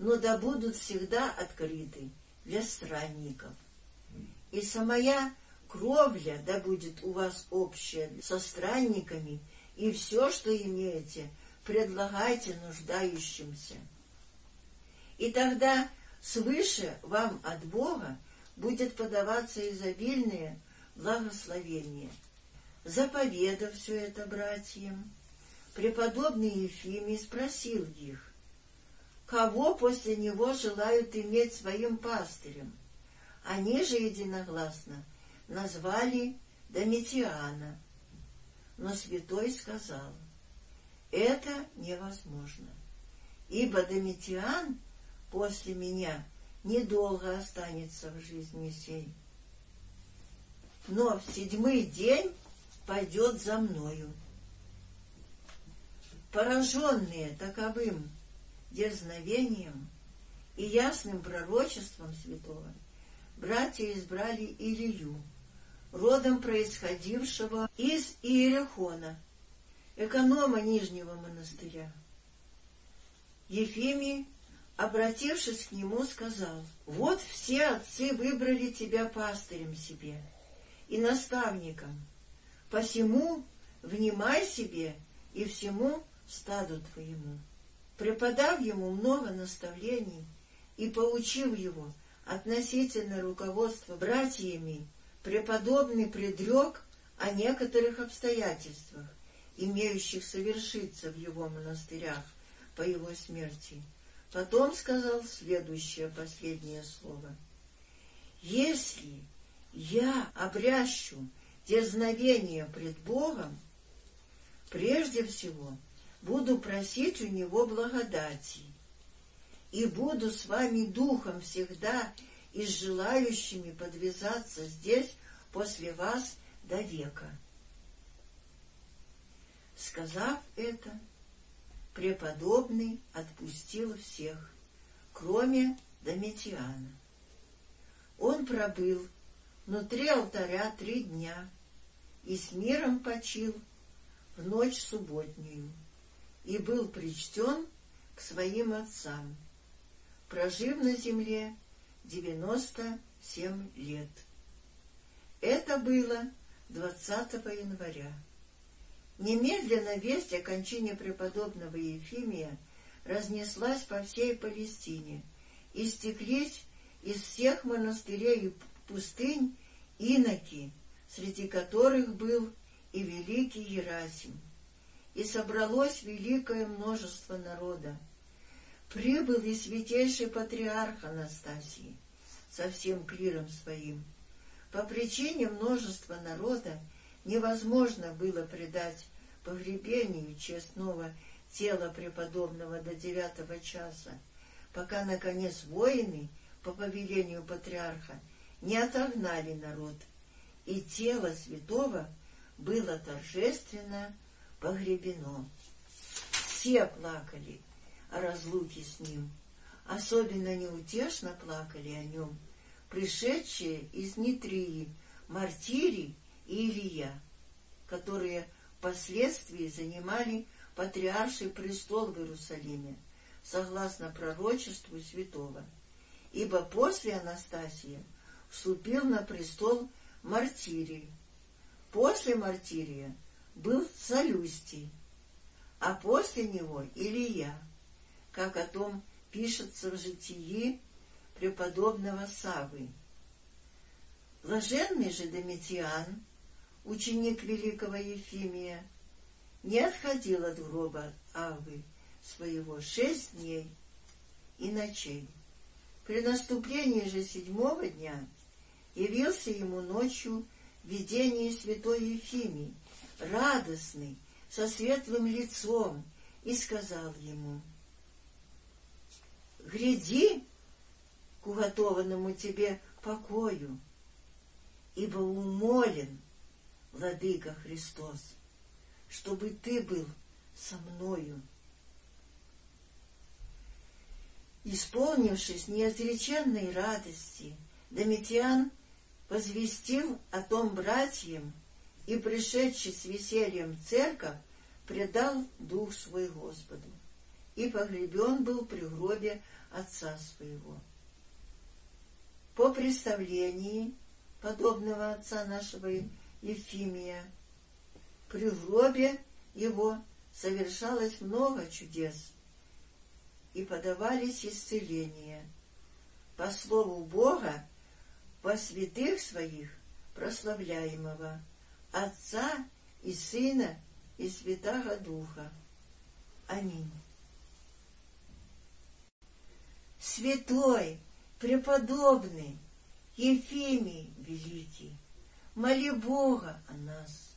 но да будут всегда открыты для странников. И самая кровля да будет у вас общая со странниками, и все, что имеете, предлагайте нуждающимся и тогда свыше вам от Бога будет подаваться изобильное благословение. Заповедав все это братьям, преподобный Ефимий спросил их, кого после него желают иметь своим пастырем. Они же единогласно назвали Домитиана. Но святой сказал, это невозможно, ибо Домитиан — после меня недолго останется в жизни сей. Но в седьмой день пойдет за мною. Пораженные таковым дерзновением и ясным пророчеством святого, братья избрали Илью, родом происходившего из Иерихона, эконома Нижнего монастыря. Ефимий, обратившись к нему, сказал, «Вот все отцы выбрали тебя пастырем себе и наставником, посему внимай себе и всему стаду твоему». Преподав ему много наставлений и поучив его относительно руководства братьями, преподобный предрек о некоторых обстоятельствах, имеющих совершиться в его монастырях по его смерти. Потом сказал следующее последнее слово. «Если я обрящу дерзновение пред Богом, прежде всего буду просить у Него благодати, и буду с вами духом всегда и с желающими подвязаться здесь после вас до века. Сказав это, преподобный отпустил всех, кроме Домитиана. Он пробыл внутри алтаря три дня и с миром почил в ночь субботнюю и был причтен к своим отцам прожив на земле девяносто семь лет. Это было 20 января. Немедленно весть о кончине преподобного Ефимия разнеслась по всей Палестине, и стеклись из всех монастырей и пустынь иноки, среди которых был и великий Ерасим. И собралось великое множество народа, прибыл и святейший патриарх Анастасий со всем клиром своим. По причине множества народа невозможно было предать погребению честного тела преподобного до девятого часа, пока, наконец, воины по повелению патриарха не отогнали народ, и тело святого было торжественно погребено. Все плакали, о разлуке с ним. Особенно неутешно плакали о нем пришедшие из Нитрии Мартирий и Илья, которые впоследствии занимали патриарший престол в Иерусалиме, согласно пророчеству святого, ибо после Анастасия вступил на престол Мартирий. После Мартирия был Солюстий, а после него Илья как о том пишется в житии преподобного Савы. Блаженный же Домитиан, ученик великого Ефимия, не отходил от гроба Авы своего шесть дней и ночей. При наступлении же седьмого дня явился ему ночью видение святой Ефимий, радостный, со светлым лицом, и сказал ему — Гряди к уготованному тебе покою, ибо умолен, Владыка Христос, чтобы ты был со мною. Исполнившись неотреченной радости, Домитиан возвестил о том братьям и, пришедший с весельем в церковь, предал дух свой Господу и погребен был при гробе отца своего. По представлении подобного отца нашего Ефимия, при гробе его совершалось много чудес, и подавались исцеления. По слову Бога, по святых своих прославляемого, Отца и Сына и Святаго Духа. Аминь святой, преподобный Ефимий Великий, моли Бога о нас.